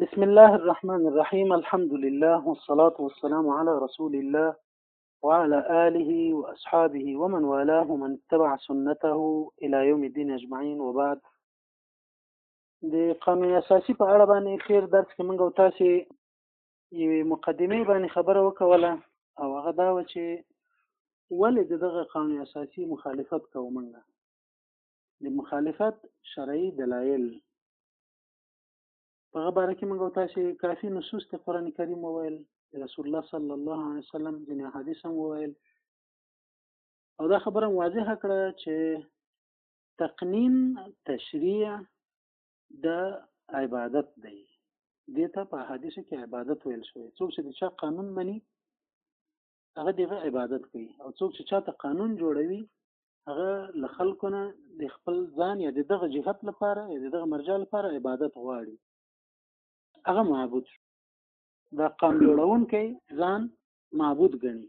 بسم الله الرحمن الرحيم الحمد لله والصلاة والسلام على رسول الله وعلى آله وأصحابه ومن والاه ومن اتبع سنته إلى يوم الدين أجمعين وبعد د قانون اساسي په اړه باندې تیر درس کې موږ او تاسو یوې مقدمه باندې خبره وکوله او هغه دا و چې ولې د دغه قانون اساسي مخالفت کوو موږ د مخالفت شرعي دلایل په غبره کې موږ تاسو کافي نصوص د قران کریم وویل رسول الله صلی الله علیه وسلم ځینې حدیث هم وویل او دا خبره واضح کړه چې تقنین تشریع د عبادت دی دې ته په حدیث کې عبادت ویل شوی څوک چې د چا قانون مني هغه دغه عبادت کوي او څوک چې چاته قانون جوړوي هغه له خلکو نه د خپل ځان یا د دغه جهت لپاره یا د دغه مرجع لپاره عبادت غواړي هغه معبود شو دا قام جوړونکی ځان معبود ګڼي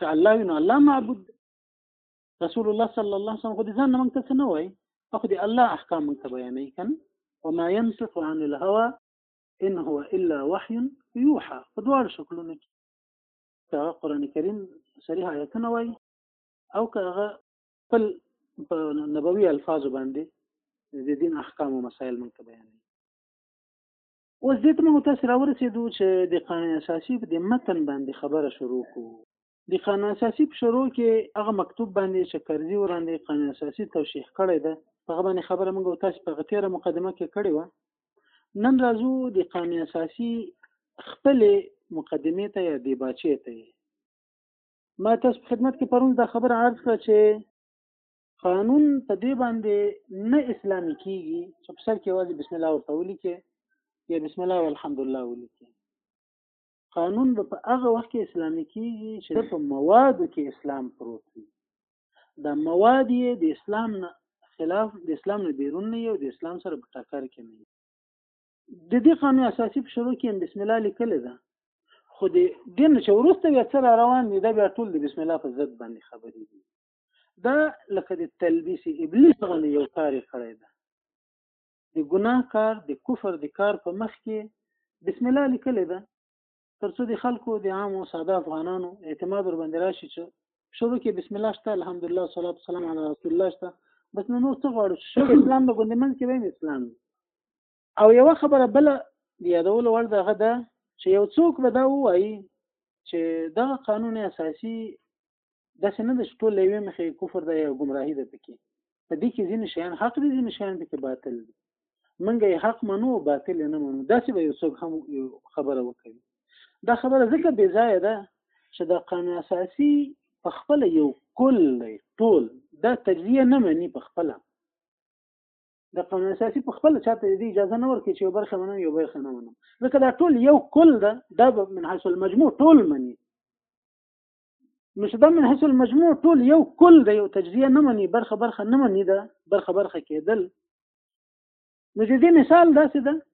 که الله وي نو الله معبود رسول الله صلی الله علیه وسلم خو دې ځان موږ ته څه نه وایي خو دې الله احکام موږ ته بیانوي که نه وما ينطق عن الهوى ان هو الا وحي يوحى په دواړو شکلونو کې که هغه قران کریم صریح آیتونه وای او که هغه خپل په نبوي الفاظو باندې د دین احکام او مسائل موږ ته بیانوي اوس دې ته موږ تاسو راورسېدو چې د قانون اساسي په دې متن باندې خبره شروع کوو د قانون اساسي په شروع کې هغه مکتوب باندې چې کرزي وړاندې قانون اساسي توشیح کړی ده هغه باندې خبره موږ تاسو په غتیره مقدمه کې کړې و نن راځو د قانون اساسي خپل مقدمه ته یا د باچې ته ما تاسو په خدمت کې پرون دا خبره عرض کړه چې قانون په دې باندې نه اسلامي کیږي چې په سر کې یوازې بسم الله ورته ولیکي یا بسم الله والحمدلله ولیکي قانون به په هغه وخت کې اسلامي کیږي چې په موادو کې اسلام پروت وي دا مواد یې د اسلام نه خلاف د اسلام نه بیرون نه یو د اسلام سره په ټکر کې نه د دې قانون اساسي په شروع کې بسم الله لیکل ده خو د دین چې ورسته بیا سره روان دي دا بیا ټول د بسم الله په ضد باندې خبرې دي دا لکه د تلبیس ابلیس غني یو کار کړی ده د ګناه کار د کفر د کار په مخ کې بسم الله لیکلې ده ترڅو د خلکو د عام او ساده افغانانو اعتماد ور باندې راشي چې شروع کې بسم الله شته الحمدلله صلوات والسلام علی رسول الله شته بس نو نور څه غواړو چې شروع اسلام د ګوندې منځ کې ویم اسلام او یو خبره بل د یادولو وړ دغه ده چې یو څوک به دا وایي چې دغه قانون اساسي دا څه نه ده چې ټول یوې مخې کفر دی او ګمراهي ده پکې په دې کې ځینې شیان حق دي ځینې شیان پکې باطل دي موږ یې حق منو او باطل نه منو داسې به یو څوک هم خبره وکړي دا خبره ځکه بې ځایه ده چې د قانون اساسي په خپل یو کل دی ټول دا تجزیه نه مني په خپل د قانون اساسي په خپل چاته دې اجازه نه ورکړي چې یو برخه منم یو برخه نه منم ځکه دا ټول یو کل ده دا من حيث المجموع ټول مني نو چې دا من حیث المجموع ټول یو کل دی یو تجزیه نه مني برخه برخه نه مني دا برخه برخه کېدل نو د دې مثال داسې ده دا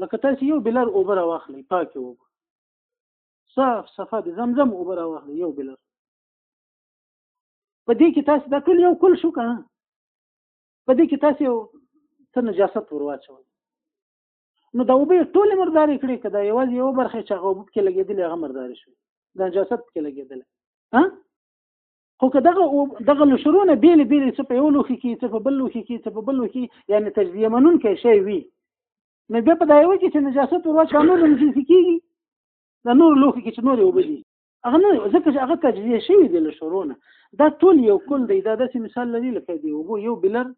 لکه تاسو یو بلر اوبر واخلئ پاکې اوبه صاف صفا د زمزم اوبر واخلئ یو بلر په دې کې تاسو دا ټول یو کل شو کنه په دې کې تاسو څه نجاست ورواچوي نو دا وبې ټول مرداري کړې کده یوازې یو برخه چې هغه وب کې لګېدلې هغه مرداري شو د نجاست کې لګېدلې ها خو که دغه دغه لشرونه بیل بیل څه په یو لوخي کې څه په بل لوخي کې څه په بل لوخي یعنی تجزیه منون کې شی وي نو بیا په دا یو کې چې نجاست ورو قانون نجس کیږي د نور لوخي کې چې نور وبدي هغه نه ځکه چې هغه تجزیه شوی دی له شروع نه دا ټول یو کل دی دا داسې مثال لري لکه دی وګو یو بلر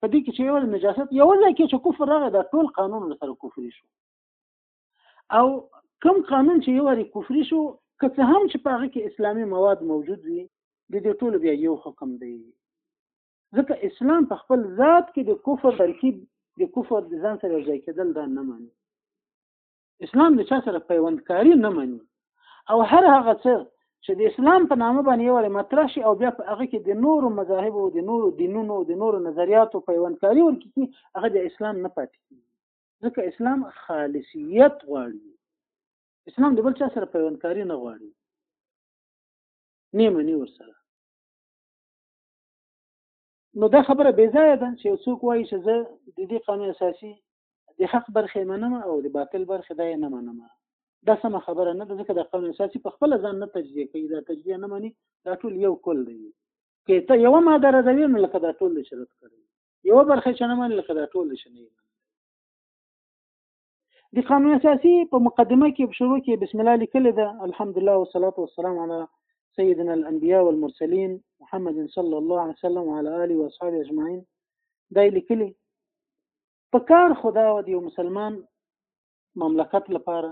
په دې کې چې یو نجاست یو ځای کې چې کفر راغی دا ټول قانون سره کفري شو او کم قانون چې یو وری کفري شو که څه هم چې په هغه کې اسلامي مواد موجود وي د دې ټول بیا یو حکم دی ځکه اسلام په خپل ذات کې د کفر ترکیب د کفر د ځان سره ځای کېدل دا نه مانی اسلام د چا سره پیوندکاری نه مني او هر هغه څه چې د اسلام په نامه باندې یو لري مطرح شي او بیا په هغه کې د نورو مذاهبو د نورو دینونو د نورو نظریاتو پیوندکاری ورکړي هغه د اسلام نه پاتې کیږي ځکه اسلام خالصیت غواړي اسلام د بل چا سره پیوندکاری نه غواړي نه مني ورسره نو دا خبره بې ځایه ده چې یو څوک وایي چې زه د دې قانون اساسي د حق برخې منم او د باطل برخې دا یې نه منم دا سمه خبره نه ده ځکه د قانون اساسي په خپل ځان نه تجزیه کوي دا تجزیه نه مني دا ټول یو کل دی که ته یو ماده ردوي نو لکه دا ټول شرط کړی یو برخه چې نه مني لکه دا ټول شنه د قانون اساسي په مقدمه کې په شروع کې بسم الله لیکل ده الحمدلله والصلاه والسلام علی سيدنا الانبياء والمرسلين محمد صلى الله عليه وسلم وعلى اله واصحابه اجمعين دا لیکلي په کار خدا و دی مسلمان مملکت لپاره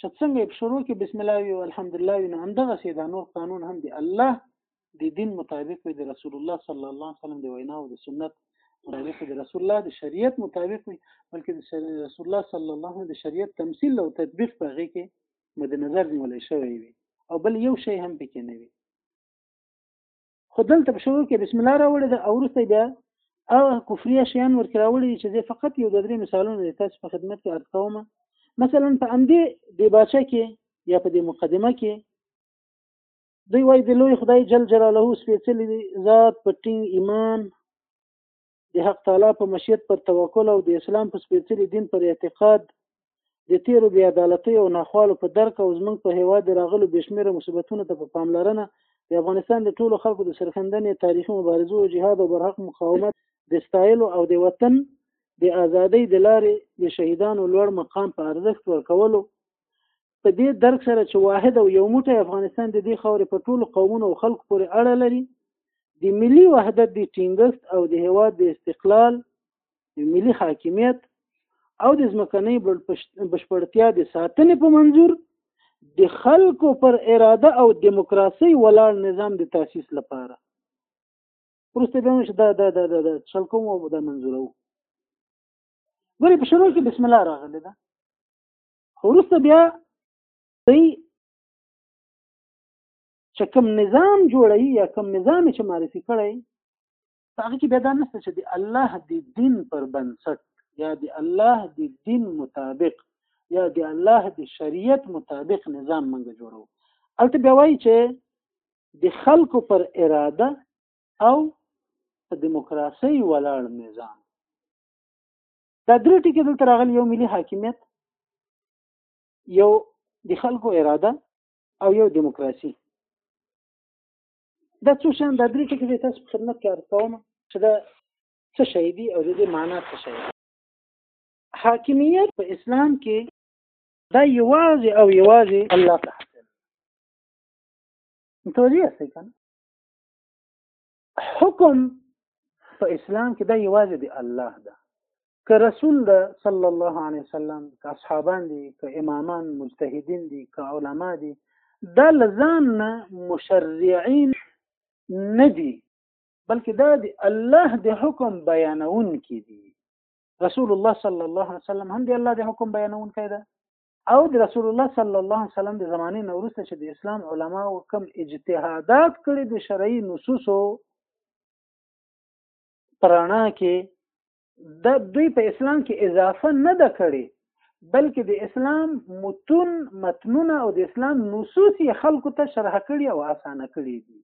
چې څنګه په شروع کې بسم الله وی الحمدلله وی نو همدغه سي دا نور قانون هم دی الله د دین مطابق وي د رسول الله صلی الله علیه وسلم د وینا او د سنت مطابق د رسول الله د شریعت مطابق وي بلکې د رسول الله صلی الله علیه وسلم د شریعت تمثيل او تطبیق په هغه کې مد نظر نیول شوی وي او بل یو شی هم پکې نه وي خو دلته په شروع کې بسم الله راوړی دا او وروسته بیا هغه کفریا شیان ورکې راوړي چې زه فقط یو د درې مثالونه د تاسو په خدمت کې عرض کوم مثلا په امدې د باچا کې یا په دې مقدمه کې دوی وایي د لوی خدای جل جلاله سپېڅلي ذات په ټینګ ایمان د حق تعالی په مشیت پر توکل او د اسلام په سپېڅلي دین پر اعتقاد د تیرو بې عدالتۍ او ناخوالو په درک او زمونږ په هیواد د راغلو بشمیره مصیبتونو ته په پاملرنه د افغانستان د ټولو خلکو د سرښندنې تاریخي مبارزو او جهاد او برحق مقاومت د ستایلو او د وطن د ازادۍ د لارې د شهیدانو لوړ مقام په ارزښت ورکولو په دې درک سره چې واحد او یو موټی افغانستان د دې خاورې په ټولو قومونو او خلکو پورې اړه لري د ملي وحدت د ټینګښت او د هیواد د استقلال د ملي حاکمیت او د ځمکنۍ بشپړتیا د ساتنې په منظور د خلکو پر اراده او دیموکراسي ولاړ نظام د تاسیس لپاره وروسته بیا موږ دا دا دا دا, دا شل کوم او دا منظورو ګوري په شروع کې بسم الله راغلی ده وروسته بیا دی چې کوم نظام جوړوي یا کوم نظام چې معرفي کړی هغه کې بیا دا نشته چې د الله د دین پر بنسټ یا د الله د دین مطابق یا د الله د شریعت مطابق نظام منګه جوړو البته بیا وایي چې د خلکو پر اراده او په دیموکراسي ولاړ نظام دا درې ټکي دلته راغلي یو ملي حاکمیت یو د خلکو اراده او یو دیموکراسي دا څو شان دا درې ټکي د تاسو په خدمت کې عرض کوم چې دا څه شی دي او د دې معنا څه شی ده حاکمیت په اسلام کې دا یوازې او یوازې الله ته حاصل متوجه یاست کنه حکم په اسلام کې دا یوازې دی الله ده که رسول ده صلی الله علیه وسلم که اصحابان دي که امامان مجتهدین دي که علما دي دا لزان نه مشرعین نه دي بلکې دا دی الله د حکم بیانون کې دي رسول الله صلی الله علیه وسلم هم دی الله د حکم بیانون کې ده او د رسول الله صلی الله علیه وسلم د زمانه نه وروسته چې د اسلام علما او کم اجتهادات کړي د شرعي نصوصو پرانا کې د دوی په اسلام کې اضافه نه ده کړې بلکې د اسلام متون متنونه او د اسلام نصوص یې خلکو ته شرح کړي او اسانه کړي دي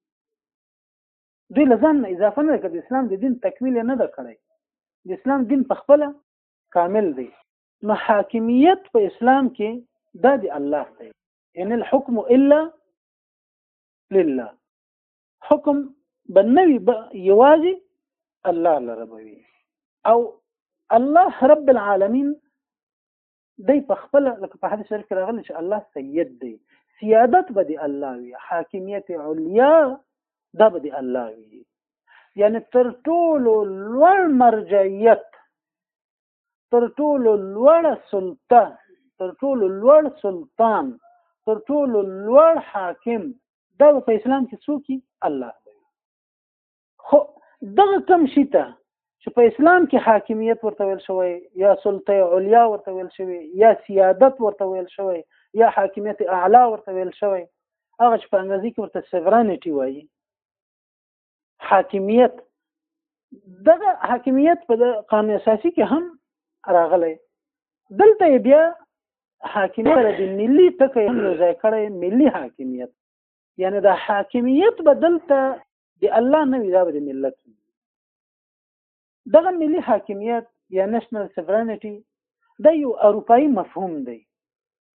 دوی لزان اضافه نه کړ د اسلام د دین تکمیل نه ده کړی د اسلام دین په خپل کامل دی نو حاکمیت په اسلام کې دا دی الله دی ان الحكم الا لله حکم بنوي یوازې الله لره بوي او الله رب العالمین دی په خپل لکه په حدیث شریف راغلی چې الله سید دی سیادت به دی الله وي حاکمیت علیا دا به دی الله وي یعنی تر ټولو لوړ مرجعیت تر ټولو لوړ سلطه تر ټولو لوړ سلطان تر ټولو لوړ حاکم دا په اسلام کې څوک الله دی خو دغه کم شي ته چې په اسلام کې حاکمیت ورته ویل شوی یا سلطه علیا ورته ویل شوی یا سیادت ورته ویل شوی یا حاکمیت اعلی ورته ویل شوی هغه چې په انګلیسي کې ورته سیورنټي وایي حاکمیت دغه حاکمیت په قانون اساسي کې هم راغلی دلته بیا حاکمیت د ملي ټکی هم یو ځای کړی ملي حاکمیت یعنی د حاکمیت به دلته د الله نه وي دا به د ملت دغه ملي حاکمیت یا نېشنل سوورنټي دا یو اروپאי مفهوم دی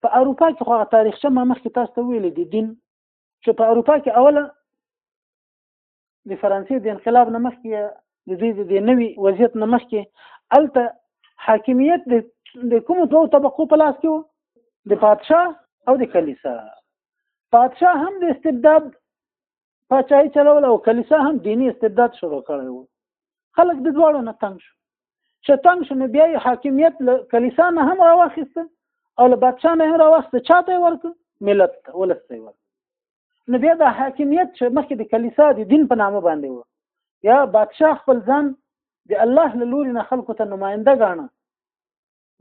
په اروپا کې خو تاریخچه ما مخکې تاسو ته ویلې دي دین چې په اروپا کې اوله د فرانسې د انقلاب نه مخکې د دوی د نوي وضعیت نه مخکې الته حاکمیت د کوم دوه طبقو په لاس کې و د پادشاه او د کلیسا پادشاه هم د استبداد پاچاهي چلول او کلیسا هم دینی استبداد شروع کړی و خلک د دواړو نه تنګ شو چې تنګ شو نو بیا یې حاکمیت له کلیسا نه هم راوخیسته او له بادشاه نه هم راوخیسته چاته یې ورکړ ملت ته ولس ته یې ورکړ نو بیا د حاکمیت چې مخکې د کلیسا د دین په نامه باندې و یا بادشاه خپل ځان د الله له لوري نه خلکو ته نماینده ګاڼه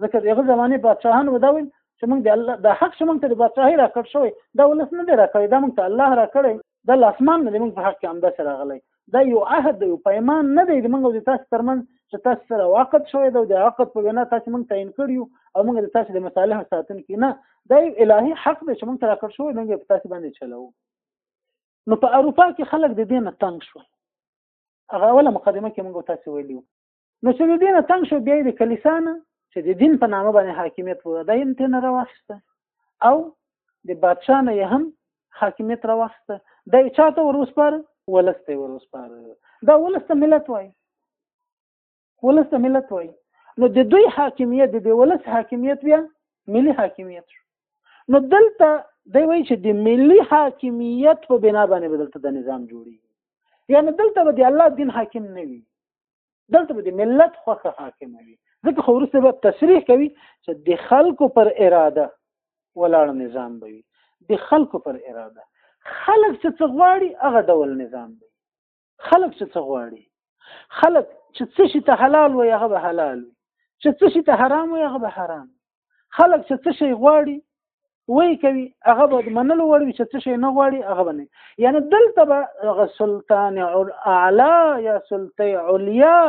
ځکه دغه زمانه بادشاهان ودا ویل چې موږ د الله د حق شمن ته د بادشاهي راکړ شوی دا ولس نه دی راکړی دا موږ ته الله راکړی دا لاسمان نه دی موږ په حق کې همدا سره غلی دا یو عهد دی یو پیمان نه دی موږ د تاسو ترمن چې تاسو سره واقع شوی دا د عقد په وینا تاسو موږ تعین کړیو او موږ د تاسو د مصالح ساتن کې نه دا یو الهي حق دی چې موږ ته راکړ شوی موږ په تاسو باندې چلو نو په اروپا کې خلک د دې نه تنګ شول هغه اوله مقدمه کې موږ تاسو ویلو نو چې د دې نه تنګ شو بیا یې د کلیسا نه چې د دین په نامه باندې حاکمیت و دا یې هم ترېنه راواخیسته او د بادشاه نه یې هم حاکمیت راواخیسته دا یې چا ته ور وسپاره ولس ته یې ور وسپاره دا ولس ته ملت وایي ولس ته ملت وایي نو د دوی حاکمیت د ولس حاکمیت بیا ملي حاکمیت شو نو دلته دی وایي چې د ملي حاکمیت په بنا باندې به دلته د نظام جوړي یعنی دلته به د الله دین حاکم نه وي دلته به د ملت خوخه حاکم وي ځکه خو ورسته به تصریح کوي چې د خلکو پر اراده ولاړ نظام به وي د خلکو پر اراده خلک چې څه غواړي هغه ډول نظام دی خلک چې څه غواړي خلک چې څه شي ته حلال وي هغه به حلال وي چې څه شي ته حرام وي هغه به حرام خلک چې څه شي غواړي وای کوي هغه به منلو وړ وي چې څه شي نه غواړي هغه به نه یعنی دلته به هغه سلطان اعلی یا سلطه علیا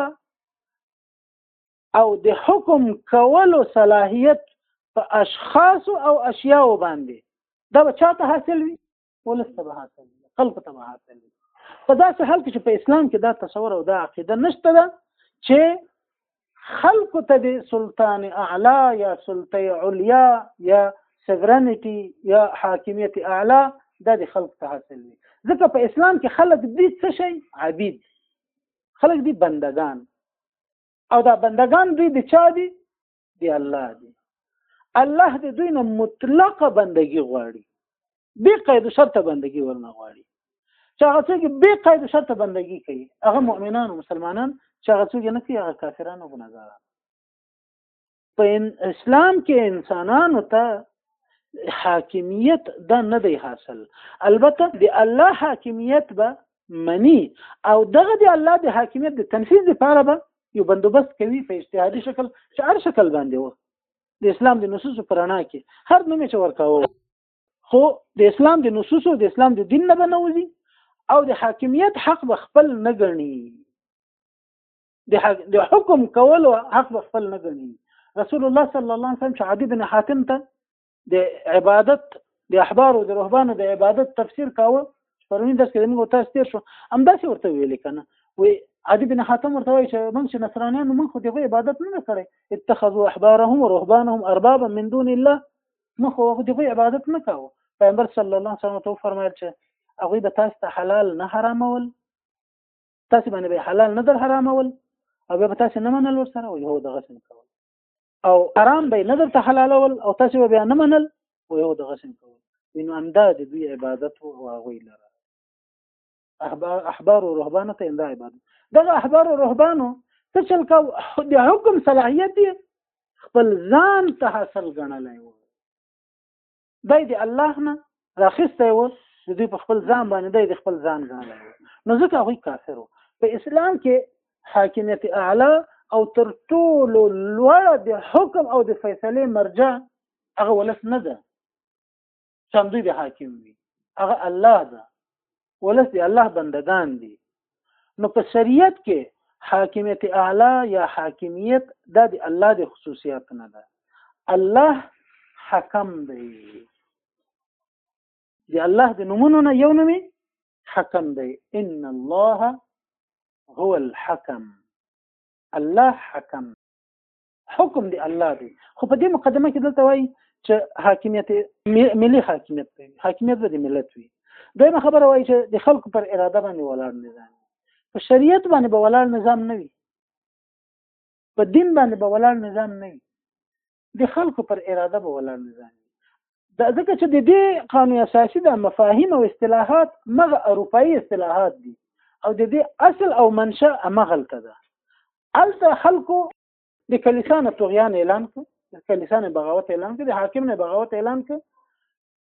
او د حکم کولو صلاحیت په اشخاص او اشیاء باندې دا به چاته حاصل وي ولس ته به حاصل وي خلکو ته به حاصل وي په داسې حال کې چې په اسلام کې دا تصور او دا عقیده نشته ده چې خلکو ته د سلطان اعلی یا سلطه علیا یا سورنټي یا حاکمیت اعلی دا د خلکو ته حاصل وي ځکه په اسلام کې خلک دي څه شي عبید خلک دي بندگان او دا بندگان دوی د چا دي دی الله دی الله دې دوی نه مطلقه بندگی غواړي بې قید شرط بندگی ورنه غواړي چې هغه څوک بې قید شرط بندگی کوي هغه مؤمنان او مسلمانان چې هغه څوک نه کوي هغه کافران او ګناګاران په اسلام کې انسانانو ته حاکمیت دا نه دی حاصل البته د الله حاکمیت به منی او دغه د الله د حاکمیت د تنفیذ لپاره به یو بندوبست کوي په اجتهادي شکل چې هر شکل باندې وو د اسلام د نصوص پر اړه کې هر نوم چې ورکاوه خو د اسلام د نصوص او د اسلام د دین نه بنوزي او د حاکمیت حق به خپل نه ګڼي د حکم کولو حق به خپل نه ګڼي رسول الله صلی الله علیه وسلم چې عادی بن حاتم ته د عبادت د احبار او د رهبانو د عبادت تفسیر کاوه پرونی درس کې موږ تاسو تیر شو همداسې ورته ویل کنه وی عادی بن حاتم ورته وایي چې موږ چې نصرانیان موږ خو دغه عبادت نه کړی اتخذوا احبارهم ورهبانهم اربابا من دون الله موږ خو دغه عبادت نه کاوه پیغمبر صلی الله علیه وسلم ته فرمایل چې هغه به تاسو ته حلال نه حرامول تاسو باندې به حلال نه در حرامول او به تاسو نه منل ورسره او یو دغه څه کول او حرام به نه درته حلالول او تاسو به نه منل او یو دغه څنګه کول وینو امداد دوی عبادت او هغه لره احبار احبار او رهبان ته انده عبادت دغه احبار او رهبانو څه چل کا د حکم صلاحیت خپل ځان ته حاصل غنلای وو دی د الله نه راخسته و د دوی په خپل ځان باندې دی د خپل ځان ګڼلی نو ځکه هغوی کافر وو په اسلام کې حاکمیت اعلی او تر ټولو لوړه د حکم او د فیصلې مرجع هغه ولس نه ده چې دوی د حاکم وي هغه الله ده ولس د الله بندگان دي نو په شریعت کې حاکمیت اعلی یا حاکمیت دا د الله د خصوصیات نه ده الله حکم دی د الله د نومونو نه یو نومي حکم دی ان الله هو الحکم الله حکم حکم دی الله دی خو په دې مقدمه کې دلته وایي چې حاکمیت ملي حاکمیت دی حاکمیت به د ملت وي دویمه خبره وایي چې د خلکو پر اراده باندې ولاړ نظام په شریعت باندې به ولاړ نظام نه وي په دین باندې به ولاړ نظام نه وي د خلکو پر اراده به ولاړ نظام دا ځکه چې د دې قانون اساسي د مفاهیم او اصطلاحات مغه اروپאי اصطلاحات دي او د دې اصل او منشأ مغلته ده الته خلکو د کلیسا نه طغیان اعلان کړ د کلیسا نه بغاوت اعلان کړ د حاکم نه بغاوت اعلان کړ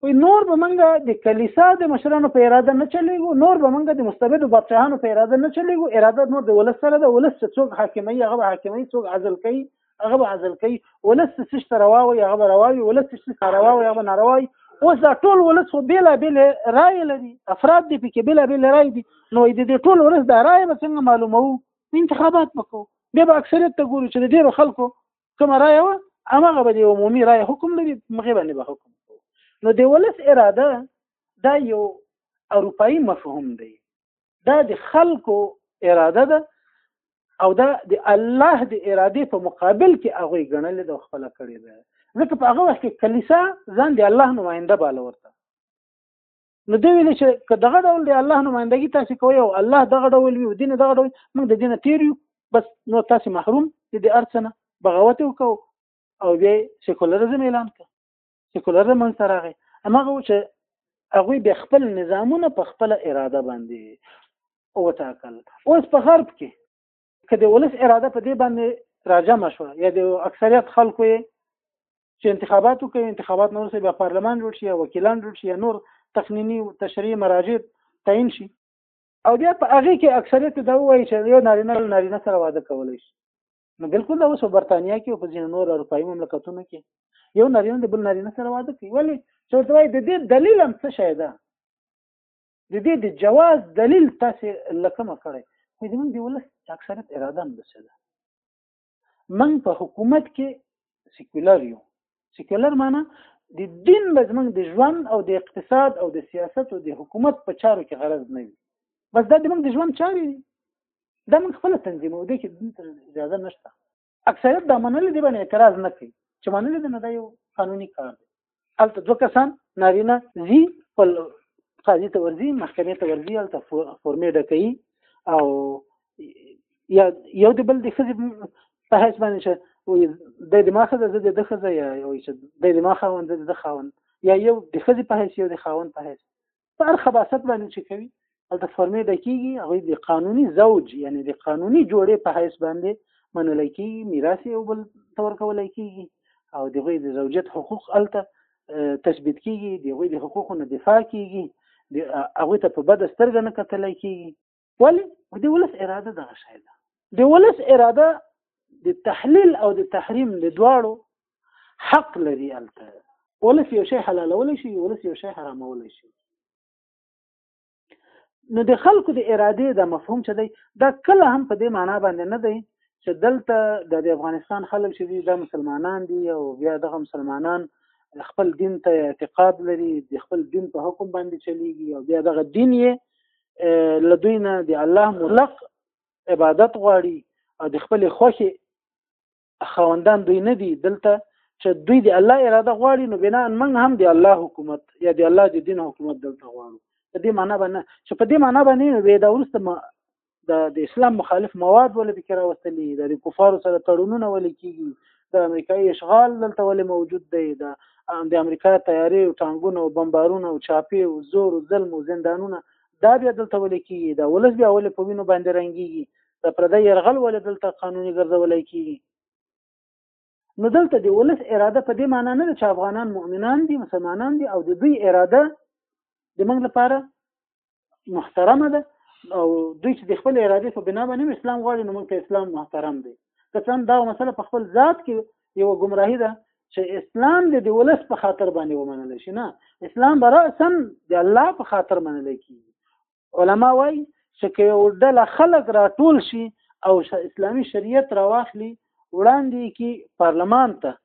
وی نور به منګه د کلیسا د مشرانو په اراده نه چلیږو نور به منګه د مستبد بادشاهانو په اراده نه چلیږو اراده نور د ولس سره د ولس څوک حاکمي هغه حاکمي څوک عزل کوي هغه به عزل کوي ولس څه څه روا وي هغه به روا وي ولس څه څه روا وي هغه ناروا وي اوس دا ټول ولس خو بیلا بیل رائے لري افراد دي پکې بیلا بیل رائے دي نو د دې ټول ولس دا رائے به څنګه معلومو انتخابات وکړو بیا به اکثریت ته ګورو چې د ډیرو خلکو کومه رائے و هغه به د عمومي رائے حکم لري مغه باندې به حکم نو د ولس اراده دا یو اروپאי مفهوم دی دا د خلکو اراده ده او دا د الله د ارادې په مقابل کې هغه غنل د خپل کړی ده ځکه په هغه وخت کې کلیسا ځان د الله نماینده باله ورته نو دوی ویل چې که دغه ډول د الله نمایندګي تاسو کوی او الله دغه ډول وي او دین دغه ډول موږ د دینه تیر یو بس نو تاسو محروم دي د ارڅنه بغاوت وکاو او بیا سیکولرزم اعلان کړ سیکولر من سره راغی همغه و چې هغوی بیا خپل نظامونه په خپله اراده باندې وټاکل اوس په غرب کې که د ولس اراده په دې باندې راجمع شوه یا د اکثریت خلکو یې چې انتخابات وکړي انتخابات نور سه بیا پارلمان جوړ شي یا وکیلان جوړ شي یا نور تقنیني او تشریعي مراجع تعین شي او بیا په هغه کې اکثریت دا وایي چې یو نارینه له نارینه سره واده کولی شي نو بالکل دا اوس په برتانیا کې او په ځینو نور اروپایي مملکتونو کې یو نارینه د بل نارینه سره واده کوي ولې چې ورته وایي د دې دلیل هم څه شی ده د دې د جواز دلیل تاسو لکمه کړی خو زموږ د ولس اکثریت اراده هم دسه ده من په حکومت کې سیکولر یو سیکولر معنی د دین مزمن د ژوند او د اقتصاد او د سیاست او د حکومت په چارو کې غرض نه وي بس دا د موږ د ژوند چارې دي دا موږ خپل تنظیمو دي چې دین ته اجازه نشته اکثریت دا منل دي باندې اعتراض نه کوي چې منل دي نه دا یو قانوني کار دی هلته دوه کسان نارینه زی خپل قاضي ته ورځي محکمې ته ورځي هلته فورمې ډکوي او یا یو د بل د ښځې په حیث باندې چې وایي دی د ما ښځه زه د ده ښځه یا وایي چې دی د ما خاوند زه د ده خاوند یا یو د ښځې په حیث یو د خاوند په حیث په هر خباست باندې چې کوي هلته فرمې ډکیږي هغوی د قانوني زوج یعنی د قانوني جوړې په حیث باندې منل کیږي میراث یو بل تور کول کیږي او د غوی د زوجیت حقوق هلته تثبیت کیږي د غوی د حقوقو نه دفاع کیږي د هغوی ته په بده سترګه نه کتل کیږي ولی د ولس اراده دغه شی ده د ولس اراده د تحلیل او د تحریم د دواړو حق لري الته ولس یو شی حلالول شي ولس یو شی حرامول شي نو د خلکو د ارادې د مفهوم چې دی دا کله هم په دې معنا باندې نه دی چې دلته د افغانستان خلک چې دي دا مسلمانان دي او بیا دغه مسلمانان خپل دین ته اعتقاد لري د خپل دین په حکم باندې چلیږي او بیا دغه دین یې لدوی نه د الله مطلق عبادت غواړي او د خپل خوخي خوندان دوی نه دي دلته چې دوی د الله اراده غواړي نو بنا من هم د الله حکومت یا د الله د دین حکومت دلته غواړو په دې معنی باندې چې په دې معنی باندې وې دا ورسته د اسلام مخالف مواد ولې فکر راوستلې د کفارو سره تړونونه ولې کیږي د امریکایي اشغال دلته ولې موجود دی دا د امریکا تیارې او ټانګونه او بمبارونه او چاپی او زور او ظلم او زندانونه دا بیا دلته ولې کیږي دا ولس بیا ولې په وینو باندې رنګيږي دا پردی يرغل ولې دلته قانوني ګرځولای کیږي نو دلته د ولس اراده په دې معنی نه ده چې افغانان مؤمنان دي مسلمانان دي او د دوی اراده د موږ لپاره محترمه ده او دوی چې د خپل ارادې په بنا باندې اسلام غواړي نو موږ ته اسلام محترم دی که څنګه دا مسله په خپل ذات کې یو گمراهی ده چې اسلام د دی ولس په خاطر باندې ومنل شي نه اسلام برأسا د الله په خاطر منل کیږي علما وایي چې که یو ډله خلک راټول شي او اسلامي شریعت راواخلي وړاندې کی پارلمان ته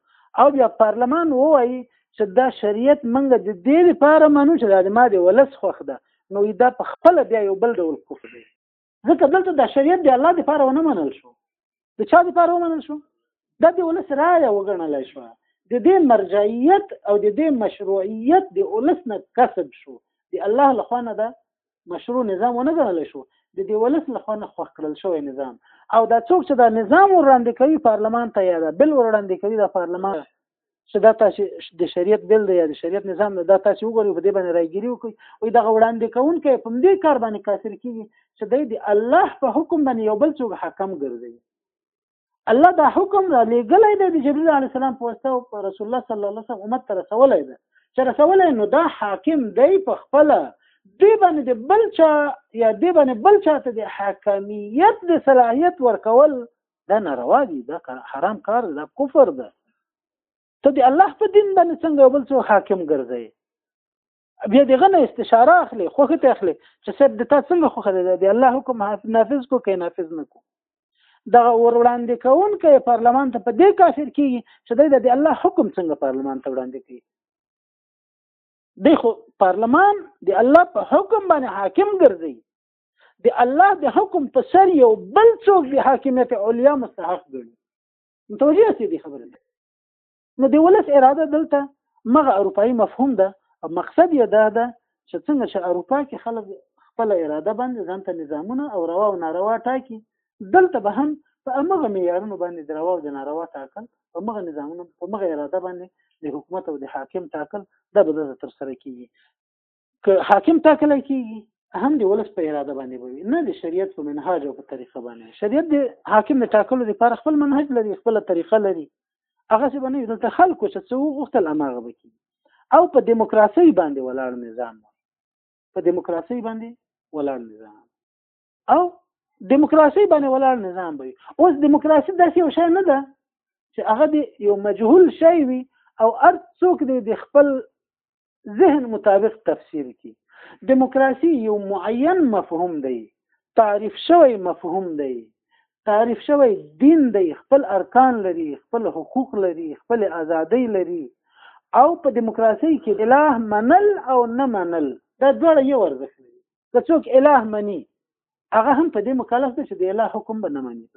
او بیا پارلمان ووایي چې دا شریعت منګ د دې لپاره منو چې دا د ما د ولس خوښ ده نو دا په خپل بیا یو بل ډول کفر دی ځکه دلته دا شریعت د الله لپاره ونه منل شو د چا لپاره ومنل شو دا د ولس رایه وګڼل شو د دې مرجعیت او د دې مشروعیت د ولس نه کسب شو د الله لخوا نه ده مشروع نظام ونه ګڼل شو د دې ولس له خوا نه خوښ کړل شوی نظام او دا څوک چې دا نظام وړاندې کوي پارلمان ته یا دا بل وړاندې کوي دا پارلمان چې دا تاسو د شریعت بل دی یا د شریعت نظام نه دا تاسو وګورئ په دې باندې راګیری وکړي او دا وړاندې کوونکی په دې کار باندې کافر کیږي چې دی د الله په حکم باندې یو بل څوک حکم ګرځي الله دا حکم را لېږلی دی د جبريل عليه السلام په واسطه او په رسول الله صلی الله علیه وسلم امت ته رسولی دی چې رسولی نو دا حاکم دی په خپل دی باندې د بل چا یا دی باندې بل چا ته د حاکمیت د صلاحیت ورکول دا ناروا دي دا حرام کار دا کفر ده ته د الله په دین باندې څنګه بل څو حاکم ګرځي بیا دغه نه استشاره اخلي خو ته اخلي چې صاحب د تا څنګه خو خره دی الله حکم نافذ کو کې نافذ نه کو دغه ور وړاندې کون کې پارلمان ته په دې کافر کیږي چې د الله حکم څنګه پارلمان ته وړاندې کوي دی خو پارلمان د الله په حکم باندې حاکم ګرځي د الله د حکم په سر یو بل څوک د حاکمیت علیا مستحق ګڼي متوجه سي دي خبره نو د ولس اراده دلته مغه اروپאי مفهوم ده او مقصد یې دا ده چې څنګه چې اروپا کې خلک خپل اراده باندې ځانته نظامونه او روا او ناروا ټاکي دلته به هم په امغه معیارونو باندې د روا او د ناروا ټاکل په مغه نظامونو په مغه اراده باندې د حکومت او د حاکم ټاکل دا به د تر سره کیږي که حاکم ټاکل کیږي هم دی ولس په اراده باندې بوي نه د شریعت په منهاج او په طریقه باندې شریعت د حاکم د ټاکلو لپاره خپل منهج لري خپل طریقه لري هغه څه باندې دلته خلکو چې څو غوښتل اماغه وکړي او په دیموکراسي باندې ولاړ نظام په دیموکراسي باندې ولاړ نظام او دیموکراسي باندې ولاړ نظام وي اوس دیموکراسي داسې یو شی نه ده چې هغه د یو مجهول شی وي او هر څوک د خپل ذهن مطابق تفسیر کی دیموکراسی یو معین مفهوم دی تعریف شوی مفهوم دی تعریف شوی دین دی خپل ارکان لري خپل حقوق لري خپل ازادۍ لري او په دیموکراسي کې الٰه منل او نه منل دا دواړه یو ارزښت لري که څوک الٰه مني هغه هم په دې مکلف دی چې د الٰه حکم به نه مني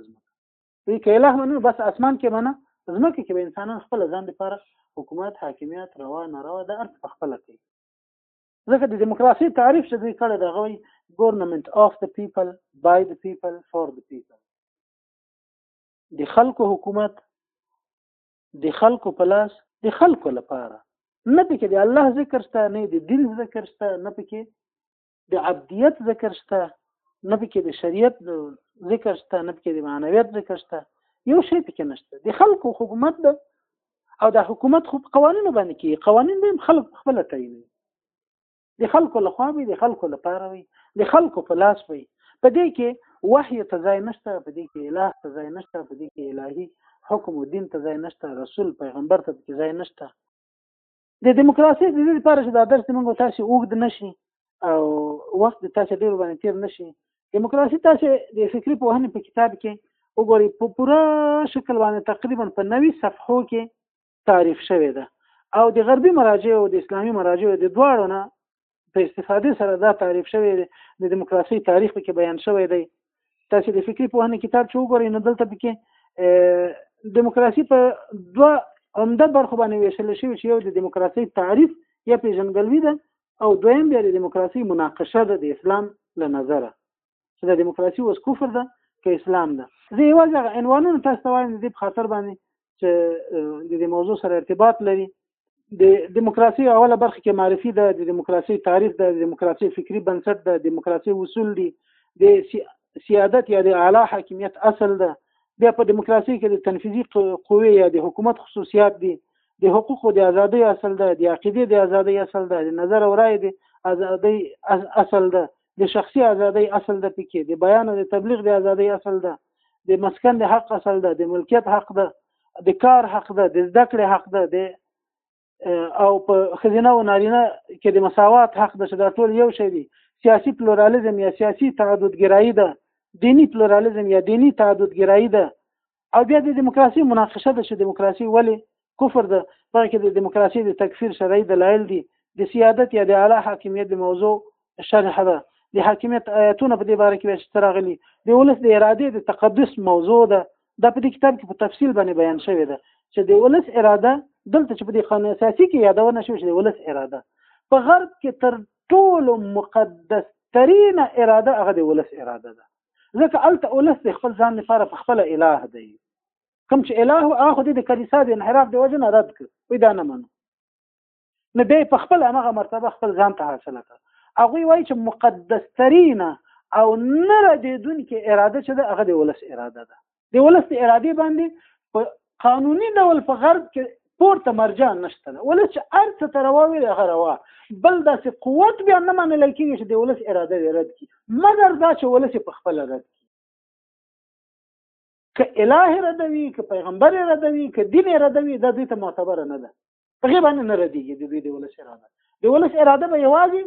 وی که الہ منو بس اسمان کې منه زمکه کې به انسانان خپل ځان لپاره حکومت حاکمیت روا نه روا د ارث په خپل کوي ځکه د دیموکراسي تعریف چې دوی کړی دا غوي ګورنمنت اف د پیپل بای د پیپل فور د پیپل د خلکو حکومت د خلکو په لاس د خلکو لپاره نه پکې د الله ذکر شته نه د دین ذکر شته نه پکې د عبدیت ذکر شته نه پکې د شریعت ذکر شته نه پکې د معنویت ذکر شته یو شی پکې نشته د خلکو حکومت ده او د حکومت خو قوانینو باندې کې قوانین به خلک خپل تعین د خلکو لخوا وي د خلکو لپاره وي د خلکو په لاس وي په دې کې وحی ته ځای نشته په دې کې الٰه ته ځای نشته په دې کې الٰهي حکم او دین ته ځای نشته رسول پیغمبر ته ځای نشته د دیموکراسي د دې لپاره چې دا درس موږ تاسو اوږد نشي او وخت تاسو ډیر باندې تیر نشي دیموکراسي تاسو د فکری پوهنې په کتاب کې وګورئ په پوره شکل باندې تقریبا په 90 صفحو کې تعریف شوی ده او د غربي مراجع او د اسلامي مراجع د دواړو نه په استفاده سره دا تعریف شوی دی د دیموکراسي تاریخ کې بیان شوی دی تاسو د فکری پوهنې کتاب چې وګورئ نو دلته پکې دیموکراسي په دوه عمده برخو باندې ویشل شوی چې یو د دیموکراسي تعریف یا پیژندګلوي ده او دویم بیا د دیموکراسي مناقشه ده د اسلام له نظره چې د دیموکراسي اوس کفر ده که اسلام ده زه یوازې هغه عنوانونه تاسو ته وایم د خاطر باندې چې د دې موضوع سره ارتباط لري د دیموکراسي اوله برخه کې معرفي ده د دیموکراسي تاریخ ده د دیموکراسي فکری بنسټ ده د دیموکراسي اصول دي د سیادت یا د اعلی حاکمیت اصل ده بیا په دیموکراسي کې د تنفیذي قوې یا د حکومت خصوصیات دي د حقوقو د ازادۍ اصل ده د عقیدې د ازادۍ اصل ده د نظر او رائے د ازادۍ اصل ده د شخصي ازادۍ اصل ده پکې د بیان او د تبلیغ د ازادۍ اصل ده د مسکن د حق اصل ده د ملکیت حق ده د کار حق ده د زده کړې حق ده د او په خزینه او نارینه کې د مساوات حق ده چې دا ټول یو شی دي سیاسي پلورالیزم یا سیاسي تعددګرایي ده دینی پلورالیزم یا دینی تعددګرایي ده او بیا د دیموکراسي مناقشه ده چې دیموکراسي ولې کفر ده په کې د دیموکراسي د تکفیر شرعي دلایل دي د سیادت یا د اعلی حاکمیت د موضوع شرح ده د حاکمیت آیتونه په دې باره کې چې ترغلي د ولس د اراده د تقدس موضوع ده دا په دې کتاب کې په تفصیل باندې بیان شوی ده چې د ولس اراده دلته چې په دې قانون اساسي کې یادونه شوې چې د ولس اراده په غرب کې تر ټولو مقدس ترینه اراده هغه د ولس اراده ده ځکه الته اولس د خپل ځان لپاره په خپل الٰه دی کوم چې الٰه هغه د کلیسا د انحراف د وجه نه رد کړ وې دا نه منو نو به په خپل هغه مرتبه خپل ځان ته حاصله کړ هغه وایي چې مقدس ترینه او نه ردیدونکې اراده چې ده هغه د ولس اراده ده د ولس د ارادې باندې په قانوني ډول په غرب کې پورته مرجع نشته ده ولس چې هر څه ته روا وي هغه روا بل داسې قوت بیا نه منل کېږي چې د ولس اراده یې رد کړي مګر دا چې ولس یې په خپله رد کړي که اله ردوي که پیغمبر ردوي که دین ردوي دا دوی ته معتبره نه ده هغه باندې نه ردیږي د دوی د ولس اراده د ولس اراده به یوازې